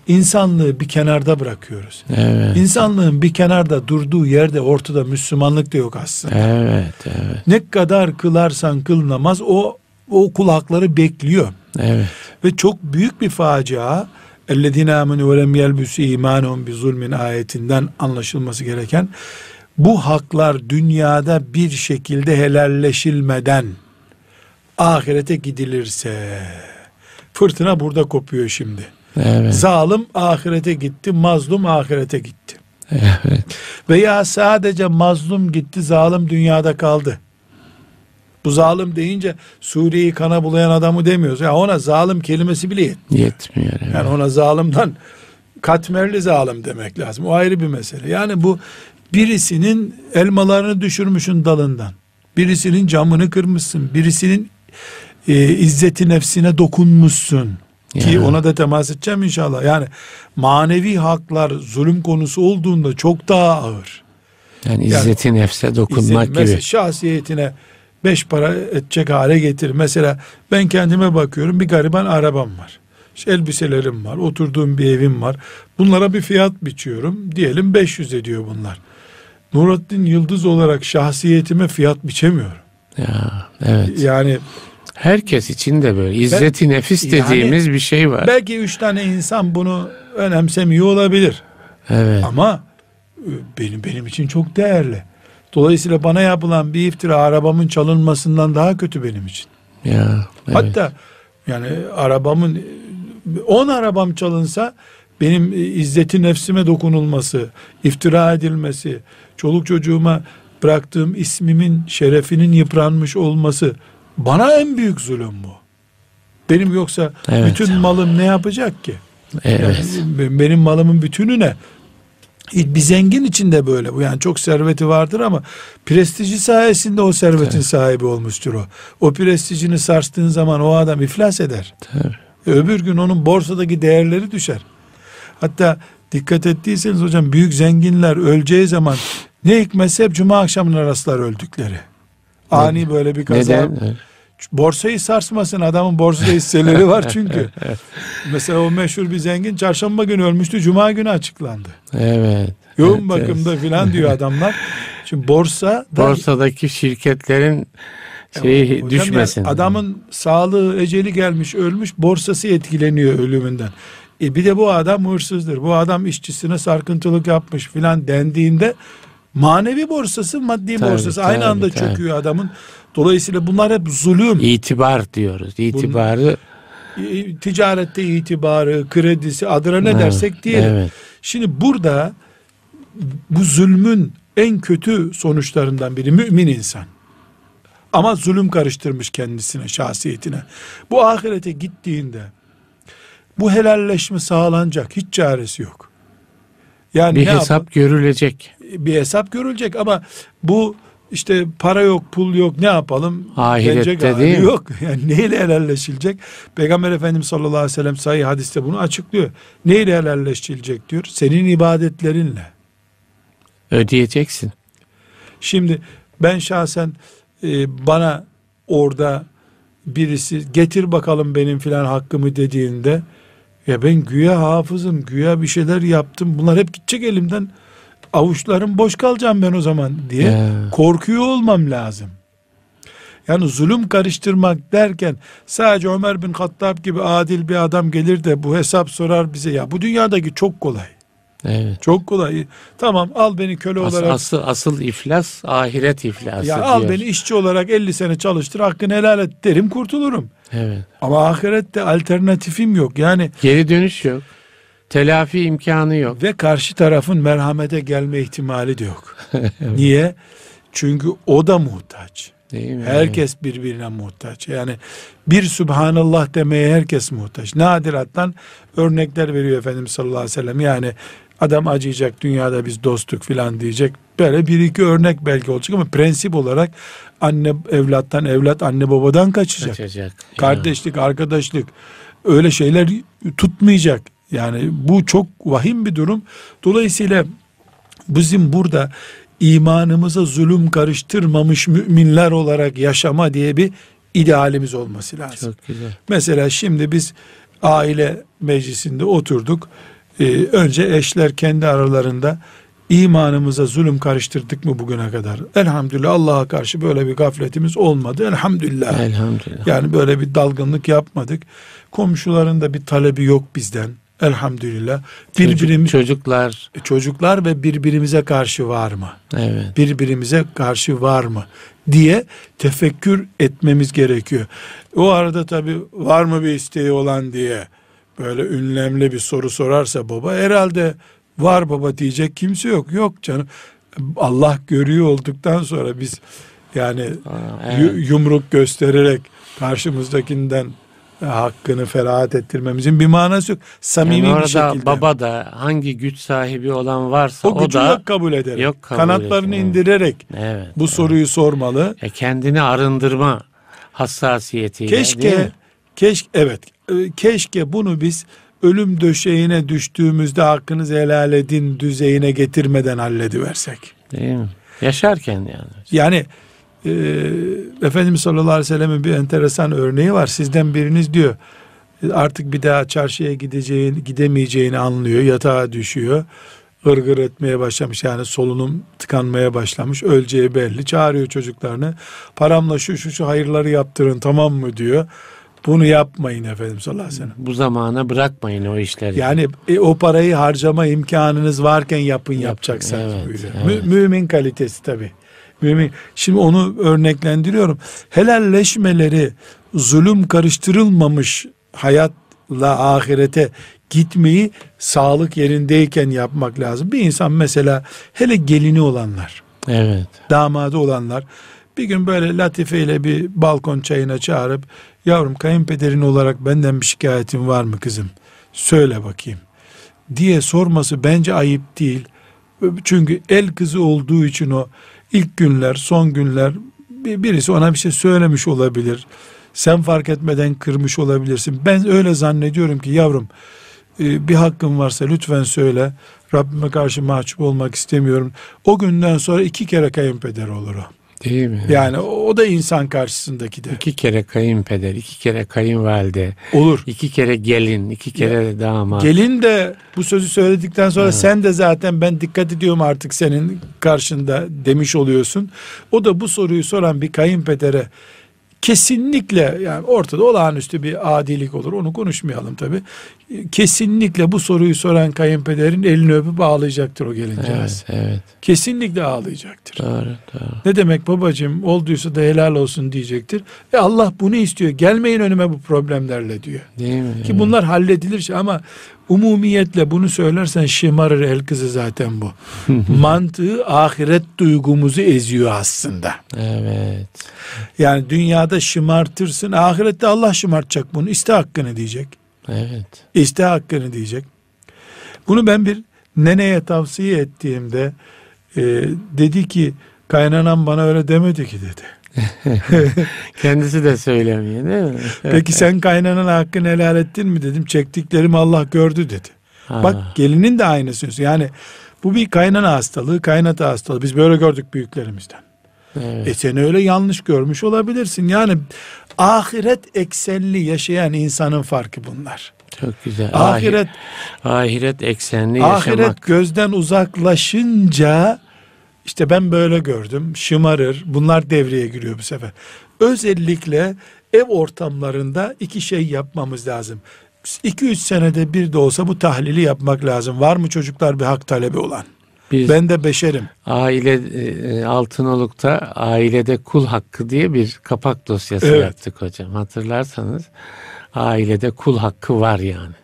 insanlığı bir kenarda bırakıyoruz. Evet. İnsanlığın bir kenarda durduğu yerde ortada Müslümanlık da yok aslında. Evet, evet. Ne kadar kılarsan kıl namaz o o kulakları bekliyor. Evet. Ve çok büyük bir facia اَلَّذِينَ آمَنُوا وَلَمْ يَلْبُسُوا اِيمَانُهُمْ zulmin ayetinden anlaşılması gereken bu haklar dünyada bir şekilde helalleşilmeden ahirete gidilirse fırtına burada kopuyor şimdi. Evet. Zalim ahirete gitti, mazlum ahirete gitti. Evet. Veya sadece mazlum gitti, zalim dünyada kaldı. Bu zalim deyince Suriye'yi kana bulayan adamı demiyoruz. Ya ona zalim kelimesi bile yetmiyor. Yetmiyor. Evet. Yani ona zalimden katmerli zalim demek lazım. O ayrı bir mesele. Yani bu birisinin elmalarını düşürmüşün dalından. Birisinin camını kırmışsın. Birisinin e, izzeti nefsine dokunmuşsun. Ki Ya. ona da temas edeceğim inşallah. Yani manevi haklar zulüm konusu olduğunda çok daha ağır. Yani izzeti nefse dokunmak İzzet- mesela gibi. şahsiyetine beş para edecek hale getir. Mesela ben kendime bakıyorum bir gariban arabam var. İşte elbiselerim var. Oturduğum bir evim var. Bunlara bir fiyat biçiyorum. Diyelim 500 ediyor bunlar. Nurattin Yıldız olarak şahsiyetime fiyat biçemiyorum. Ya, evet. Yani Herkes için de böyle. İzzeti nefis Yani- dediğimiz bir şey var. belki üç tane insan bunu önemsemiyor olabilir. Evet. Ama e, benim benim için çok değerli. Dolayısıyla bana yapılan bir iftira arabamın çalınmasından daha kötü benim için. Ya, evet. Hatta yani arabamın 10 arabam çalınsa benim e, izzeti nefsime dokunulması, iftira edilmesi, çoluk çocuğuma bıraktığım ismimin şerefinin yıpranmış olması bana en büyük zulüm bu. Benim yoksa Evet. bütün malım ne yapacak ki? evet. Yani benim malımın bütünü ne? Bir zengin için de böyle bu. Yani çok serveti vardır ama prestiji sayesinde o servetin sahibi olmuştur o. O prestijini sarstığın zaman o adam iflas eder. Tabii. Öbür gün onun borsadaki değerleri düşer. Hatta dikkat ettiyseniz hocam büyük zenginler öleceği zaman ne hikmetse hep cuma akşamına rastlar öldükleri. Ani böyle bir kaza. Neden? Evet. Borsayı sarsmasın adamın borsada hisseleri var çünkü. Mesela o meşhur bir zengin çarşamba günü ölmüştü cuma günü açıklandı. Evet. Yoğun Evet, bakımda filan diyor adamlar. Şimdi borsa da Borsadaki şirketlerin şeyi Hocam düşmesin. ya adamın sağlığı eceli gelmiş ölmüş borsası etkileniyor ölümünden. E bir de bu adam hırsızdır. Bu adam işçisine sarkıntılık yapmış filan dendiğinde manevi borsası maddi Tabii, borsası aynı tabii, anda tabii. çöküyor adamın. Dolayısıyla bunlar hep zulüm. İtibar diyoruz. İtibarı E, Ticarette itibarı, kredisi adına ne Evet, dersek diyelim. evet. Şimdi burada bu zulmün en kötü sonuçlarından biri mümin insan. Ama zulüm karıştırmış kendisine, şahsiyetine. Bu ahirete gittiğinde bu helalleşme sağlanacak. Hiç çaresi yok. Yani bir hesap yap- görülecek. bir hesap görülecek ama bu işte para yok, pul yok ne yapalım? Ahirette değil? Yok. Yani neyle helalleşilecek? Peygamber Efendimiz sallallahu aleyhi ve sellem sahih hadiste bunu açıklıyor. Neyle helalleşilecek diyor? Senin ibadetlerinle. Ödeyeceksin. Şimdi ben şahsen e, bana orada birisi getir bakalım benim filan hakkımı dediğinde ya ben güya hafızım, güya bir şeyler yaptım. Bunlar hep gidecek elimden. Avuçlarım boş kalacağım ben o zaman diye Ya. korkuyor olmam lazım. Yani zulüm karıştırmak derken sadece Ömer bin Hattab gibi adil bir adam gelir de bu hesap sorar bize. Ya bu dünyadaki çok kolay. Evet. Çok kolay. Tamam al beni köle As- olarak asıl asıl iflas ahiret iflası ya al diyor. beni işçi olarak 50 sene çalıştır hakkını helal et derim kurtulurum. Evet. Ama ahirette alternatifim yok. Yani Geri dönüş yok. Telafi imkanı yok. ve karşı tarafın merhamete gelme ihtimali de yok. Niye? Çünkü o da muhtaç. Değil mi? Herkes birbirine muhtaç. Yani bir Subhanallah demeye herkes muhtaç. Nadirattan örnekler veriyor Efendimiz sallallahu aleyhi ve sellem. Yani adam acıyacak dünyada biz dostluk filan diyecek. Böyle bir iki örnek belki olacak ama prensip olarak anne evlattan evlat anne babadan kaçacak. Kaçacak. Ya. Kardeşlik, arkadaşlık öyle şeyler tutmayacak. Yani bu çok vahim bir durum. Dolayısıyla bizim burada imanımıza zulüm karıştırmamış müminler olarak yaşama diye bir idealimiz olması lazım. Çok güzel. Mesela şimdi biz aile meclisinde oturduk. Ee, önce eşler kendi aralarında imanımıza zulüm karıştırdık mı bugüne kadar? Elhamdülillah Allah'a karşı böyle bir gafletimiz olmadı. Elhamdülillah. Elhamdülillah. Yani böyle bir dalgınlık yapmadık. Komşuların da bir talebi yok bizden. Elhamdülillah. Birbirimiz çocuklar çocuklar ve birbirimize karşı var mı? Evet. Birbirimize karşı var mı diye tefekkür etmemiz gerekiyor. O arada tabi var mı bir isteği olan diye böyle ünlemli bir soru sorarsa baba herhalde var baba diyecek kimse yok. Yok canım. Allah görüyor olduktan sonra biz yani Aa, evet. yumruk göstererek karşımızdakinden hakkını ferahat ettirmemizin bir manası yok. Samimi yani bir şekilde. baba da hangi güç sahibi olan varsa o, o da yok kabul ederek. Yok kabul kanatlarını eder. indirerek evet, bu evet. soruyu sormalı. E kendini arındırma hassasiyetiyle. Keşke keşke evet e, keşke bunu biz ölüm döşeğine düştüğümüzde hakkınızı helal edin düzeyine getirmeden hallediversek. Değil mi? Yaşarken yani. Yani e, Efendimiz sallallahu aleyhi ve sellem'in bir enteresan örneği var. Sizden biriniz diyor artık bir daha çarşıya gideceğini, gidemeyeceğini anlıyor. Yatağa düşüyor. Gırgır etmeye başlamış yani solunum tıkanmaya başlamış. Öleceği belli. Çağırıyor çocuklarını. Paramla şu şu şu hayırları yaptırın tamam mı diyor. Bunu yapmayın efendim sallallahu aleyhi ve sellem. Bu zamana bırakmayın o işleri. Yani e, o parayı harcama imkanınız varken yapın Yap, yapacaksanız evet, Evet. Mü, mümin kalitesi tabi. Mümin. Şimdi onu örneklendiriyorum. Helalleşmeleri zulüm karıştırılmamış hayatla ahirete gitmeyi sağlık yerindeyken yapmak lazım. Bir insan mesela hele gelini olanlar. Evet. Damadı olanlar bir gün böyle Latife ile bir balkon çayına çağırıp yavrum kayınpederin olarak benden bir şikayetin var mı kızım? Söyle bakayım diye sorması bence ayıp değil. Çünkü el kızı olduğu için o ilk günler, son günler birisi ona bir şey söylemiş olabilir. Sen fark etmeden kırmış olabilirsin. Ben öyle zannediyorum ki yavrum e, bir hakkım varsa lütfen söyle. Rabbime karşı mahcup olmak istemiyorum. O günden sonra iki kere kayınpeder olur o. Değil mi? Yani o da insan karşısındaki de. İki kere kayınpeder, iki kere kayınvalide. Olur. İki kere gelin, iki kere ya, damat. Gelin de bu sözü söyledikten sonra ha. sen de zaten ben dikkat ediyorum artık senin karşında demiş oluyorsun. O da bu soruyu soran bir kayınpedere kesinlikle yani ortada olağanüstü bir adilik olur. Onu konuşmayalım tabi. Kesinlikle bu soruyu soran kayınpederin elini öpüp ağlayacaktır o gelincağız. Evet, evet. Kesinlikle ağlayacaktır. Doğru, doğru. Ne demek babacığım olduysa da helal olsun diyecektir. E Allah bunu istiyor. Gelmeyin önüme bu problemlerle diyor. Değil mi? Ki bunlar halledilir ama umumiyetle bunu söylersen şımarır el kızı zaten bu. Mantığı ahiret duygumuzu eziyor aslında. Evet. Yani dünyada şımartırsın ahirette Allah şımartacak bunu. İste hakkını diyecek. Evet. İste hakkını diyecek. Bunu ben bir neneye tavsiye ettiğimde e, dedi ki kaynanam bana öyle demedi ki dedi. Kendisi de söylemiyor değil mi? Peki sen kaynanın hakkını helal ettin mi dedim. Çektiklerimi Allah gördü dedi. Ha. Bak gelinin de aynısı. Yani bu bir kaynana hastalığı, kaynata hastalığı. Biz böyle gördük büyüklerimizden. Evet. E sen öyle yanlış görmüş olabilirsin. Yani ahiret eksenli yaşayan insanın farkı bunlar. Çok güzel. Ahiret ahiret eksenli yaşamak. Ahiret gözden uzaklaşınca işte ben böyle gördüm. Şımarır. Bunlar devreye giriyor bu sefer. Özellikle ev ortamlarında iki şey yapmamız lazım. 2-3 senede bir de olsa bu tahlili yapmak lazım. Var mı çocuklar bir hak talebi olan? Biz ben de beşerim. Aile e, Altınoluk'ta ailede kul hakkı diye bir kapak dosyası evet. yaptık hocam. Hatırlarsanız ailede kul hakkı var yani.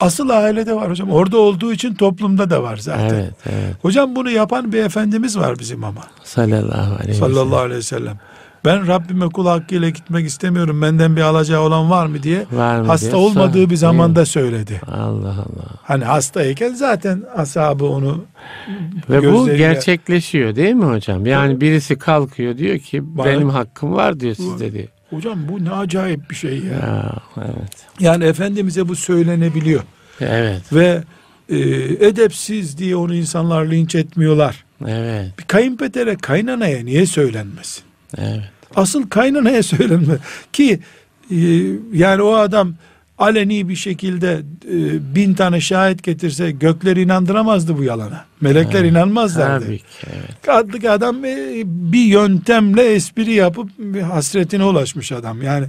Asıl ailede var hocam. Orada olduğu için toplumda da var zaten. Evet, evet. Hocam bunu yapan bir efendimiz var bizim ama. Sallallahu aleyhi ve Sallallahu aleyhi ve sellem. Ben Rabbime kul hakkıyla gitmek istemiyorum. Benden bir alacağı olan var mı diye var mı hasta diye. olmadığı bir zamanda söyledi. Allah Allah. Hani hastayken zaten ashabı onu ve bu gerçekleşiyor değil mi hocam? Yani evet. birisi kalkıyor diyor ki Bana... benim hakkım var diyor sizde diyor. Hocam bu ne acayip bir şey ya. ya evet. Yani Efendimiz'e bu söylenebiliyor. Evet. Ve e, edepsiz diye onu insanlar linç etmiyorlar. Evet. Bir kayınpedere kaynanaya niye söylenmesin? Evet. Asıl kaynanaya söylenme ki e, yani o adam aleni bir şekilde e, bin tane şahit getirse gökler inandıramazdı bu yalana. Melekler evet. inanmazlardı. Tabii ki, evet. Adam e, bir yöntemle espri yapıp bir hasretine ulaşmış adam. Yani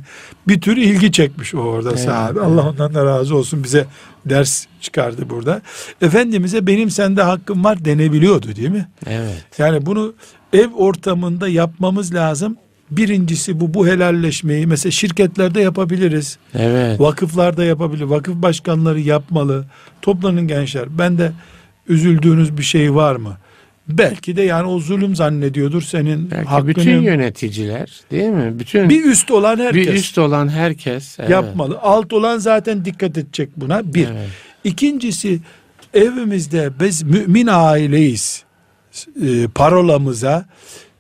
bir tür ilgi çekmiş o orada evet, sahabe. Evet. Allah ondan da razı olsun bize ders çıkardı burada. Efendimiz'e benim sende hakkım var denebiliyordu değil mi? Evet. Yani bunu ev ortamında yapmamız lazım. Birincisi bu bu helalleşmeyi mesela şirketlerde yapabiliriz. Evet. Vakıflarda yapabilir. Vakıf başkanları yapmalı. Toplanın gençler. Ben de üzüldüğünüz bir şey var mı? Belki de yani o zulüm zannediyordur senin Belki hakkını. Bütün yöneticiler değil mi? Bütün bir üst olan herkes. Bir üst olan herkes evet. yapmalı. Alt olan zaten dikkat edecek buna. Bir. Evet. İkincisi evimizde biz mümin aileyiz. E, parolamıza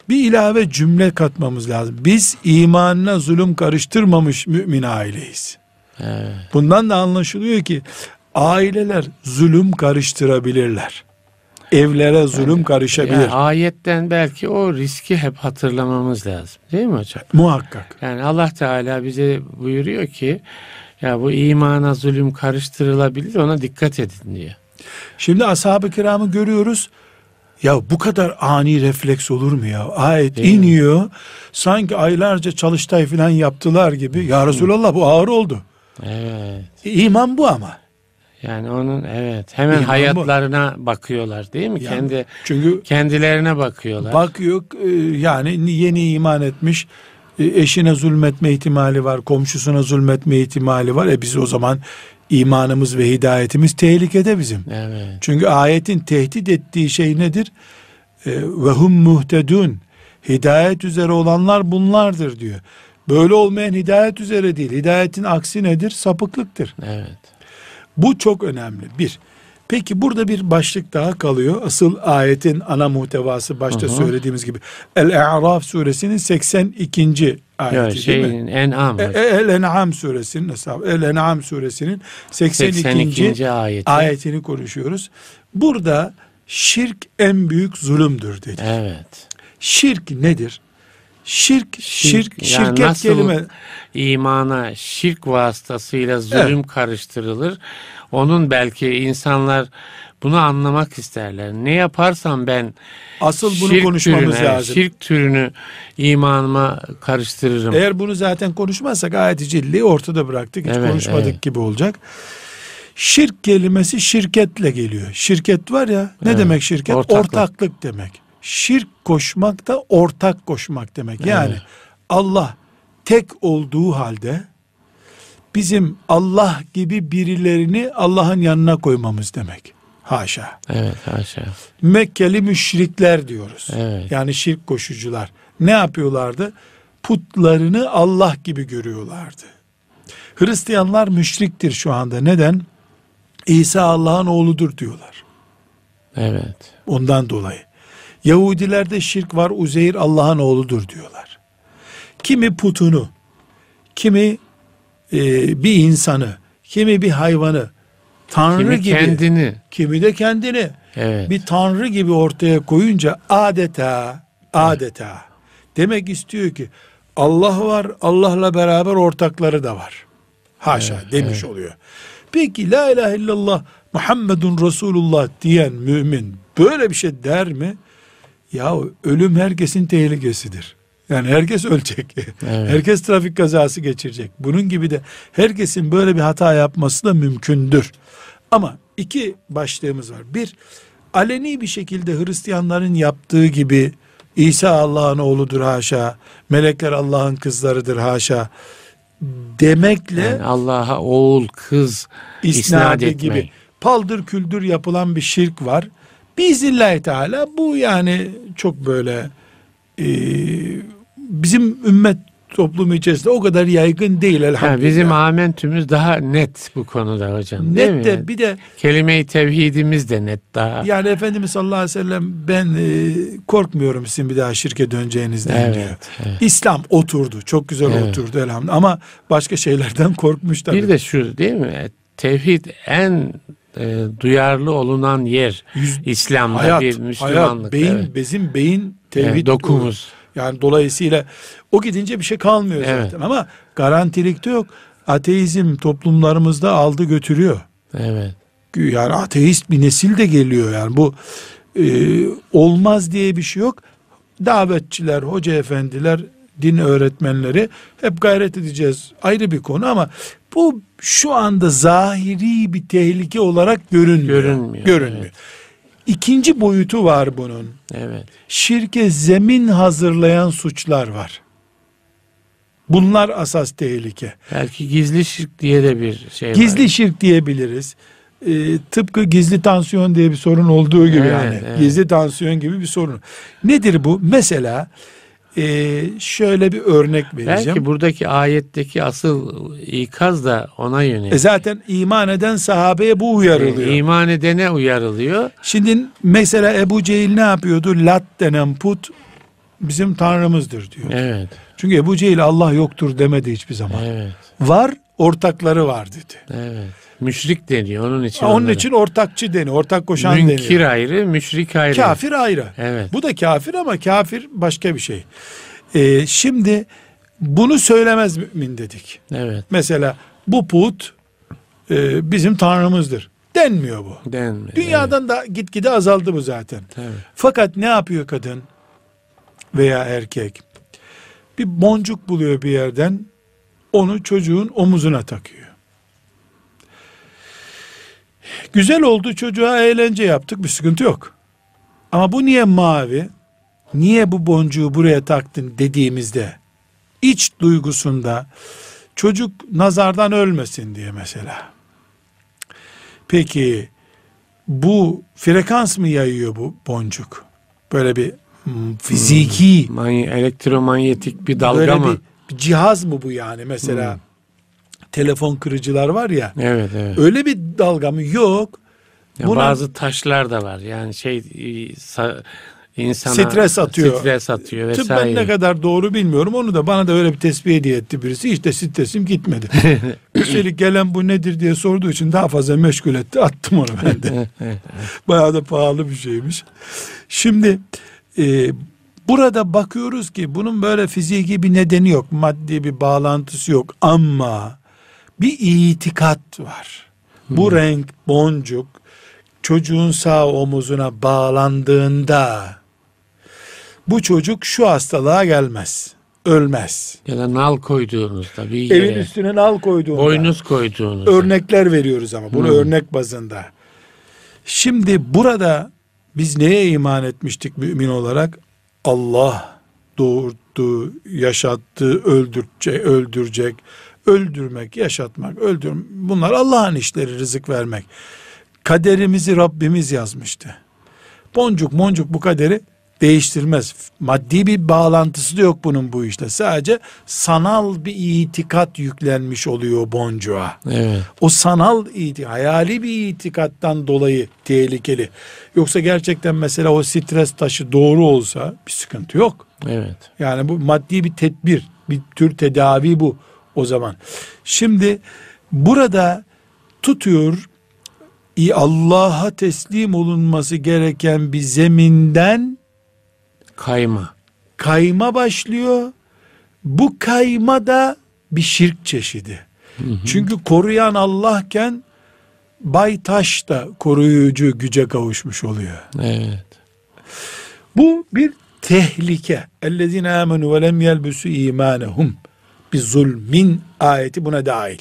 bir ilave cümle katmamız lazım. Biz imanına zulüm karıştırmamış mümin aileyiz. Evet. Bundan da anlaşılıyor ki aileler zulüm karıştırabilirler. Evlere zulüm yani, karışabilir. Yani ayetten belki o riski hep hatırlamamız lazım. Değil mi hocam? Muhakkak. Yani Allah Teala bize buyuruyor ki ya bu imana zulüm karıştırılabilir ona dikkat edin diyor. Şimdi ashab-ı kiramı görüyoruz ya bu kadar ani refleks olur mu ya? Ayet Değil iniyor. Mi? Sanki aylarca çalıştay falan yaptılar gibi. Ya Resulallah bu ağır oldu. Evet. İman bu ama. Yani onun evet hemen İman hayatlarına bu. bakıyorlar değil mi? Yani, Kendi çünkü kendilerine bakıyorlar. Bakıyor e, yani yeni iman etmiş e, eşine zulmetme ihtimali var, komşusuna zulmetme ihtimali var. E biz o zaman imanımız ve hidayetimiz tehlikede bizim. Evet. Çünkü ayetin tehdit ettiği şey nedir? E, ve hum muhtedun. Hidayet üzere olanlar bunlardır diyor. Böyle olmayan hidayet üzere değil. Hidayetin aksi nedir? Sapıklıktır. Evet. Bu çok önemli. Bir. Peki burada bir başlık daha kalıyor. Asıl ayetin ana muhtevası başta hı. söylediğimiz gibi. El-A'raf suresinin 82. ayeti Yok, şeyin, değil mi? En'am. E, e, El-En'am suresinin El-En'am suresinin 82. 82. Ayeti. ayetini konuşuyoruz. Burada şirk en büyük zulümdür dedi. Evet. Şirk nedir? Şirk, şirk, şirk yani şirket kelime. imana şirk vasıtasıyla zulüm evet. karıştırılır. Onun belki insanlar bunu anlamak isterler. Ne yaparsam ben asıl bunu konuşmamız türüne, lazım. Şirk türünü imanıma karıştırırım. Eğer bunu zaten konuşmazsak ayet-i ortada bıraktık. Hiç evet, konuşmadık evet. gibi olacak. Şirk kelimesi şirketle geliyor. Şirket var ya ne evet, demek şirket? Ortaklık. Ortaklık demek. Şirk koşmak da ortak koşmak demek. Yani evet. Allah tek olduğu halde bizim Allah gibi birilerini Allah'ın yanına koymamız demek. Haşa. Evet haşa. Mekkeli müşrikler diyoruz. Evet. Yani şirk koşucular. Ne yapıyorlardı? Putlarını Allah gibi görüyorlardı. Hristiyanlar müşriktir şu anda. Neden? İsa Allah'ın oğludur diyorlar. Evet. Ondan dolayı. Yahudilerde şirk var. Uzeyr Allah'ın oğludur diyorlar. Kimi putunu, kimi e, bir insanı, kimi bir hayvanı, tanrı kimi gibi, kendini, kimi de kendini evet. bir tanrı gibi ortaya koyunca adeta, adeta evet. demek istiyor ki Allah var, Allah'la beraber ortakları da var. Haşa evet, demiş evet. oluyor. Peki la ilahe illallah Muhammedun Resulullah diyen mümin böyle bir şey der mi? Ya ölüm herkesin tehlikesidir. Yani herkes ölecek. Evet. Herkes trafik kazası geçirecek. Bunun gibi de herkesin böyle bir hata yapması da mümkündür. Ama iki başlığımız var. Bir, aleni bir şekilde Hristiyanların yaptığı gibi İsa Allah'ın oğludur haşa, melekler Allah'ın kızlarıdır haşa demekle yani Allah'a oğul, kız isnat gibi paldır küldür yapılan bir şirk var. Biiznillahü Teala bu yani çok böyle e, bizim ümmet toplumu içerisinde o kadar yaygın değil elhamdülillah. Yani bizim amentümüz daha net bu konuda hocam. Net değil de mi? bir de kelime-i tevhidimiz de net daha. Yani Efendimiz sallallahu aleyhi ve sellem ben e, korkmuyorum sizin bir daha şirke döneceğinizden evet, diyor. Evet. İslam oturdu. Çok güzel evet. oturdu elhamdülillah. Ama başka şeylerden korkmuş tabii. Bir de şu değil mi? Tevhid en e, duyarlı olunan yer Yüz, İslam'da hayat, bir Müslümanlık. Hayat, beyin, evet. bizim beyin tevhid evet, dokumuz. Yani dolayısıyla o gidince bir şey kalmıyor evet. zaten ama garantilikte yok. Ateizm toplumlarımızda aldı götürüyor. Evet. Yani ateist bir nesil de geliyor yani bu e, olmaz diye bir şey yok. Davetçiler, hoca efendiler, din öğretmenleri hep gayret edeceğiz. Ayrı bir konu ama bu şu anda zahiri bir tehlike olarak görünmüyor. Görünmüyor. görünmüyor. Evet. İkinci boyutu var bunun. Evet. Şirke zemin hazırlayan suçlar var. Bunlar asas tehlike. Belki gizli şirk diye de bir şey gizli var. şirk diyebiliriz. Ee, tıpkı gizli tansiyon diye bir sorun olduğu gibi evet, yani. Evet. Gizli tansiyon gibi bir sorun. Nedir bu? Mesela e, şöyle bir örnek vereceğim. Belki buradaki ayetteki asıl ikaz da ona yönelik. E zaten iman eden sahabeye bu uyarılıyor. E, iman edene uyarılıyor. Şimdi mesela Ebu Cehil ne yapıyordu? Lat denen put bizim tanrımızdır diyor. Evet. Çünkü Ebu Cehil Allah yoktur demedi hiçbir zaman. Evet. Var ortakları var dedi. Evet. Müşrik deniyor onun için. Onun için ortakçı deniyor. Ortak koşan Münkir deniyor. Münkir ayrı, müşrik ayrı. Kafir ayrı. Evet. Bu da kafir ama kafir başka bir şey. Ee, şimdi bunu söylemez mümin dedik. Evet. Mesela bu put e, bizim tanrımızdır. Denmiyor bu. Denmiyor. Dünyadan evet. da gitgide azaldı bu zaten. Tabii. Fakat ne yapıyor kadın veya erkek? Bir boncuk buluyor bir yerden onu çocuğun omuzuna takıyor. Güzel oldu çocuğa eğlence yaptık bir sıkıntı yok. Ama bu niye mavi? Niye bu boncuğu buraya taktın dediğimizde iç duygusunda çocuk nazardan ölmesin diye mesela. Peki bu frekans mı yayıyor bu boncuk? Böyle bir hmm, fiziki hmm, elektromanyetik bir dalga mı? Bir, bir cihaz mı bu yani mesela? Hmm telefon kırıcılar var ya. Evet evet. Öyle bir dalga mı? Yok. Ya Buna, bazı taşlar da var. Yani şey sa, insana stres atıyor. Stres atıyor vesaire. Tıbben ne kadar doğru bilmiyorum. Onu da bana da öyle bir tespih hediye etti birisi. De stresim gitmedi. Üstelik gelen bu nedir diye sorduğu için daha fazla meşgul etti. Attım onu ben de. Bayağı da pahalı bir şeymiş. Şimdi e, burada bakıyoruz ki bunun böyle fiziki bir nedeni yok. Maddi bir bağlantısı yok. Ama bir itikat var. Hmm. Bu renk boncuk çocuğun sağ omuzuna bağlandığında bu çocuk şu hastalığa gelmez. Ölmez. Ya da nal koyduğunuzda bir Evin yere, üstüne nal koyduğunuzda. Boynuz koyduğunuzda. Örnekler veriyoruz ama bunu hmm. örnek bazında. Şimdi burada biz neye iman etmiştik mümin olarak? Allah doğurdu, yaşattı, öldürecek, öldürecek, öldürmek, yaşatmak, öldürmek bunlar Allah'ın işleri rızık vermek. Kaderimizi Rabbimiz yazmıştı. Boncuk moncuk bu kaderi değiştirmez. Maddi bir bağlantısı da yok bunun bu işte. Sadece sanal bir itikat yüklenmiş oluyor boncuğa. Evet. O sanal itikat, hayali bir itikattan dolayı tehlikeli. Yoksa gerçekten mesela o stres taşı doğru olsa bir sıkıntı yok. Evet. Yani bu maddi bir tedbir, bir tür tedavi bu o zaman. Şimdi burada tutuyor Allah'a teslim olunması gereken bir zeminden kayma. Kayma başlıyor. Bu kayma da bir şirk çeşidi. Hı hı. Çünkü koruyan Allah'ken Baytaş da koruyucu güce kavuşmuş oluyor. Evet. Bu bir tehlike. Ellezine amenu ve lem yelbusu imanehum bir zulmin ayeti buna dahil.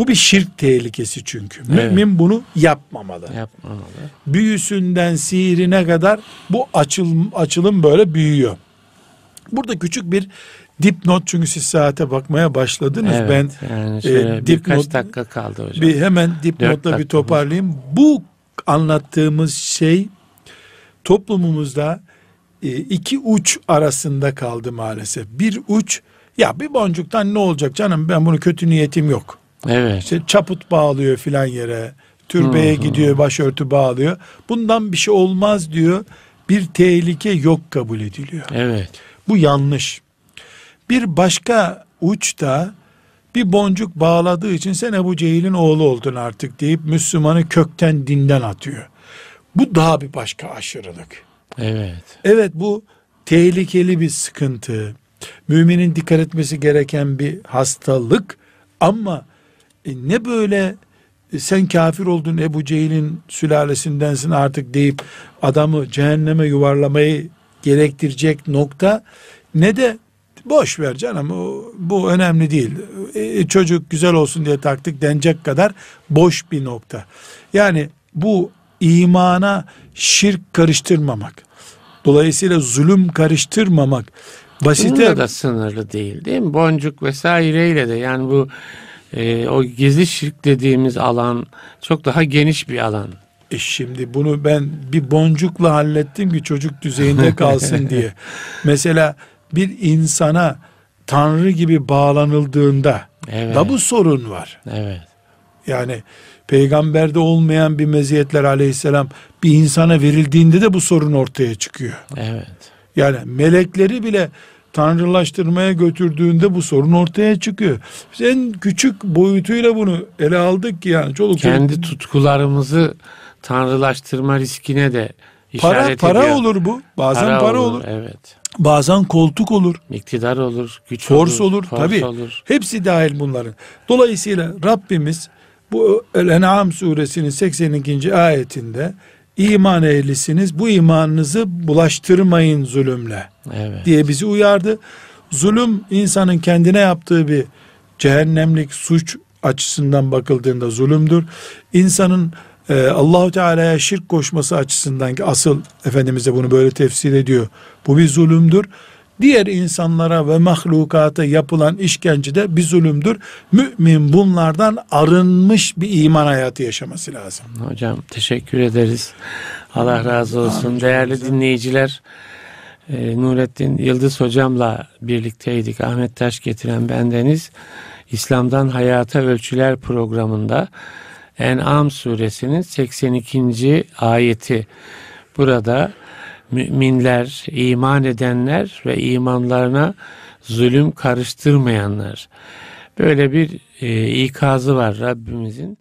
Bu bir şirk tehlikesi çünkü. Evet. Mümin bunu yapmamalı. Yapmamalı. Büyüsünden sihirine kadar bu açılım, açılım böyle büyüyor. Burada küçük bir dipnot çünkü siz saate bakmaya başladınız. Evet, ben yani e, dipnot, dakika kaldı hocam. Bir hemen dipnotla bir toparlayayım. Bu anlattığımız şey toplumumuzda e, iki uç arasında kaldı maalesef. Bir uç ya bir boncuktan ne olacak canım ben bunu kötü niyetim yok. Evet. İşte çaput bağlıyor filan yere. Türbeye hı gidiyor başörtü bağlıyor. Bundan bir şey olmaz diyor. Bir tehlike yok kabul ediliyor. Evet. Bu yanlış. Bir başka uçta bir boncuk bağladığı için sen Ebu Cehil'in oğlu oldun artık deyip Müslümanı kökten dinden atıyor. Bu daha bir başka aşırılık. Evet. Evet bu tehlikeli bir sıkıntı. Müminin dikkat etmesi gereken bir hastalık ama e, ne böyle e, sen kafir oldun Ebu Cehil'in sülalesindensin artık deyip adamı cehenneme yuvarlamayı gerektirecek nokta ne de boş ver canım bu önemli değil. E, çocuk güzel olsun diye taktık denecek kadar boş bir nokta. Yani bu imana şirk karıştırmamak. Dolayısıyla zulüm karıştırmamak. Basite Bununla da sınırlı değil değil mi? Boncuk vesaireyle de yani bu e, o gizli şirk dediğimiz alan çok daha geniş bir alan. E şimdi bunu ben bir boncukla hallettim ki çocuk düzeyinde kalsın diye. Mesela bir insana Tanrı gibi bağlanıldığında evet. da bu sorun var. Evet. Yani peygamberde olmayan bir meziyetler aleyhisselam bir insana verildiğinde de bu sorun ortaya çıkıyor. Evet. Yani melekleri bile tanrılaştırmaya götürdüğünde bu sorun ortaya çıkıyor. Biz en küçük boyutuyla bunu ele aldık ki yani çoluk kendi çocuk... tutkularımızı tanrılaştırma riskine de işaret para, ediyor. Para olur bu. Bazen para, para olur, olur. Evet. Bazen koltuk olur. İktidar olur, güç force olur. olur. Force tabii. olur. Hepsi dahil bunların. Dolayısıyla Rabbimiz bu El-En'am suresinin 82. ayetinde iman ehlisiniz bu imanınızı bulaştırmayın zulümle evet. diye bizi uyardı. Zulüm insanın kendine yaptığı bir cehennemlik suç açısından bakıldığında zulümdür. İnsanın e, Allahu Teala'ya şirk koşması açısından ki asıl Efendimiz de bunu böyle tefsir ediyor. Bu bir zulümdür diğer insanlara ve mahlukata yapılan işkence de bir zulümdür. Mümin bunlardan arınmış bir iman hayatı yaşaması lazım. Hocam teşekkür ederiz. Allah razı olsun. Amin. Değerli dinleyiciler, e, Nurettin Yıldız hocamla birlikteydik. Ahmet Taş getiren bendeniz. İslam'dan Hayata Ölçüler programında En'am suresinin 82. ayeti burada müminler, iman edenler ve imanlarına zulüm karıştırmayanlar. Böyle bir e, ikazı var Rabbimizin.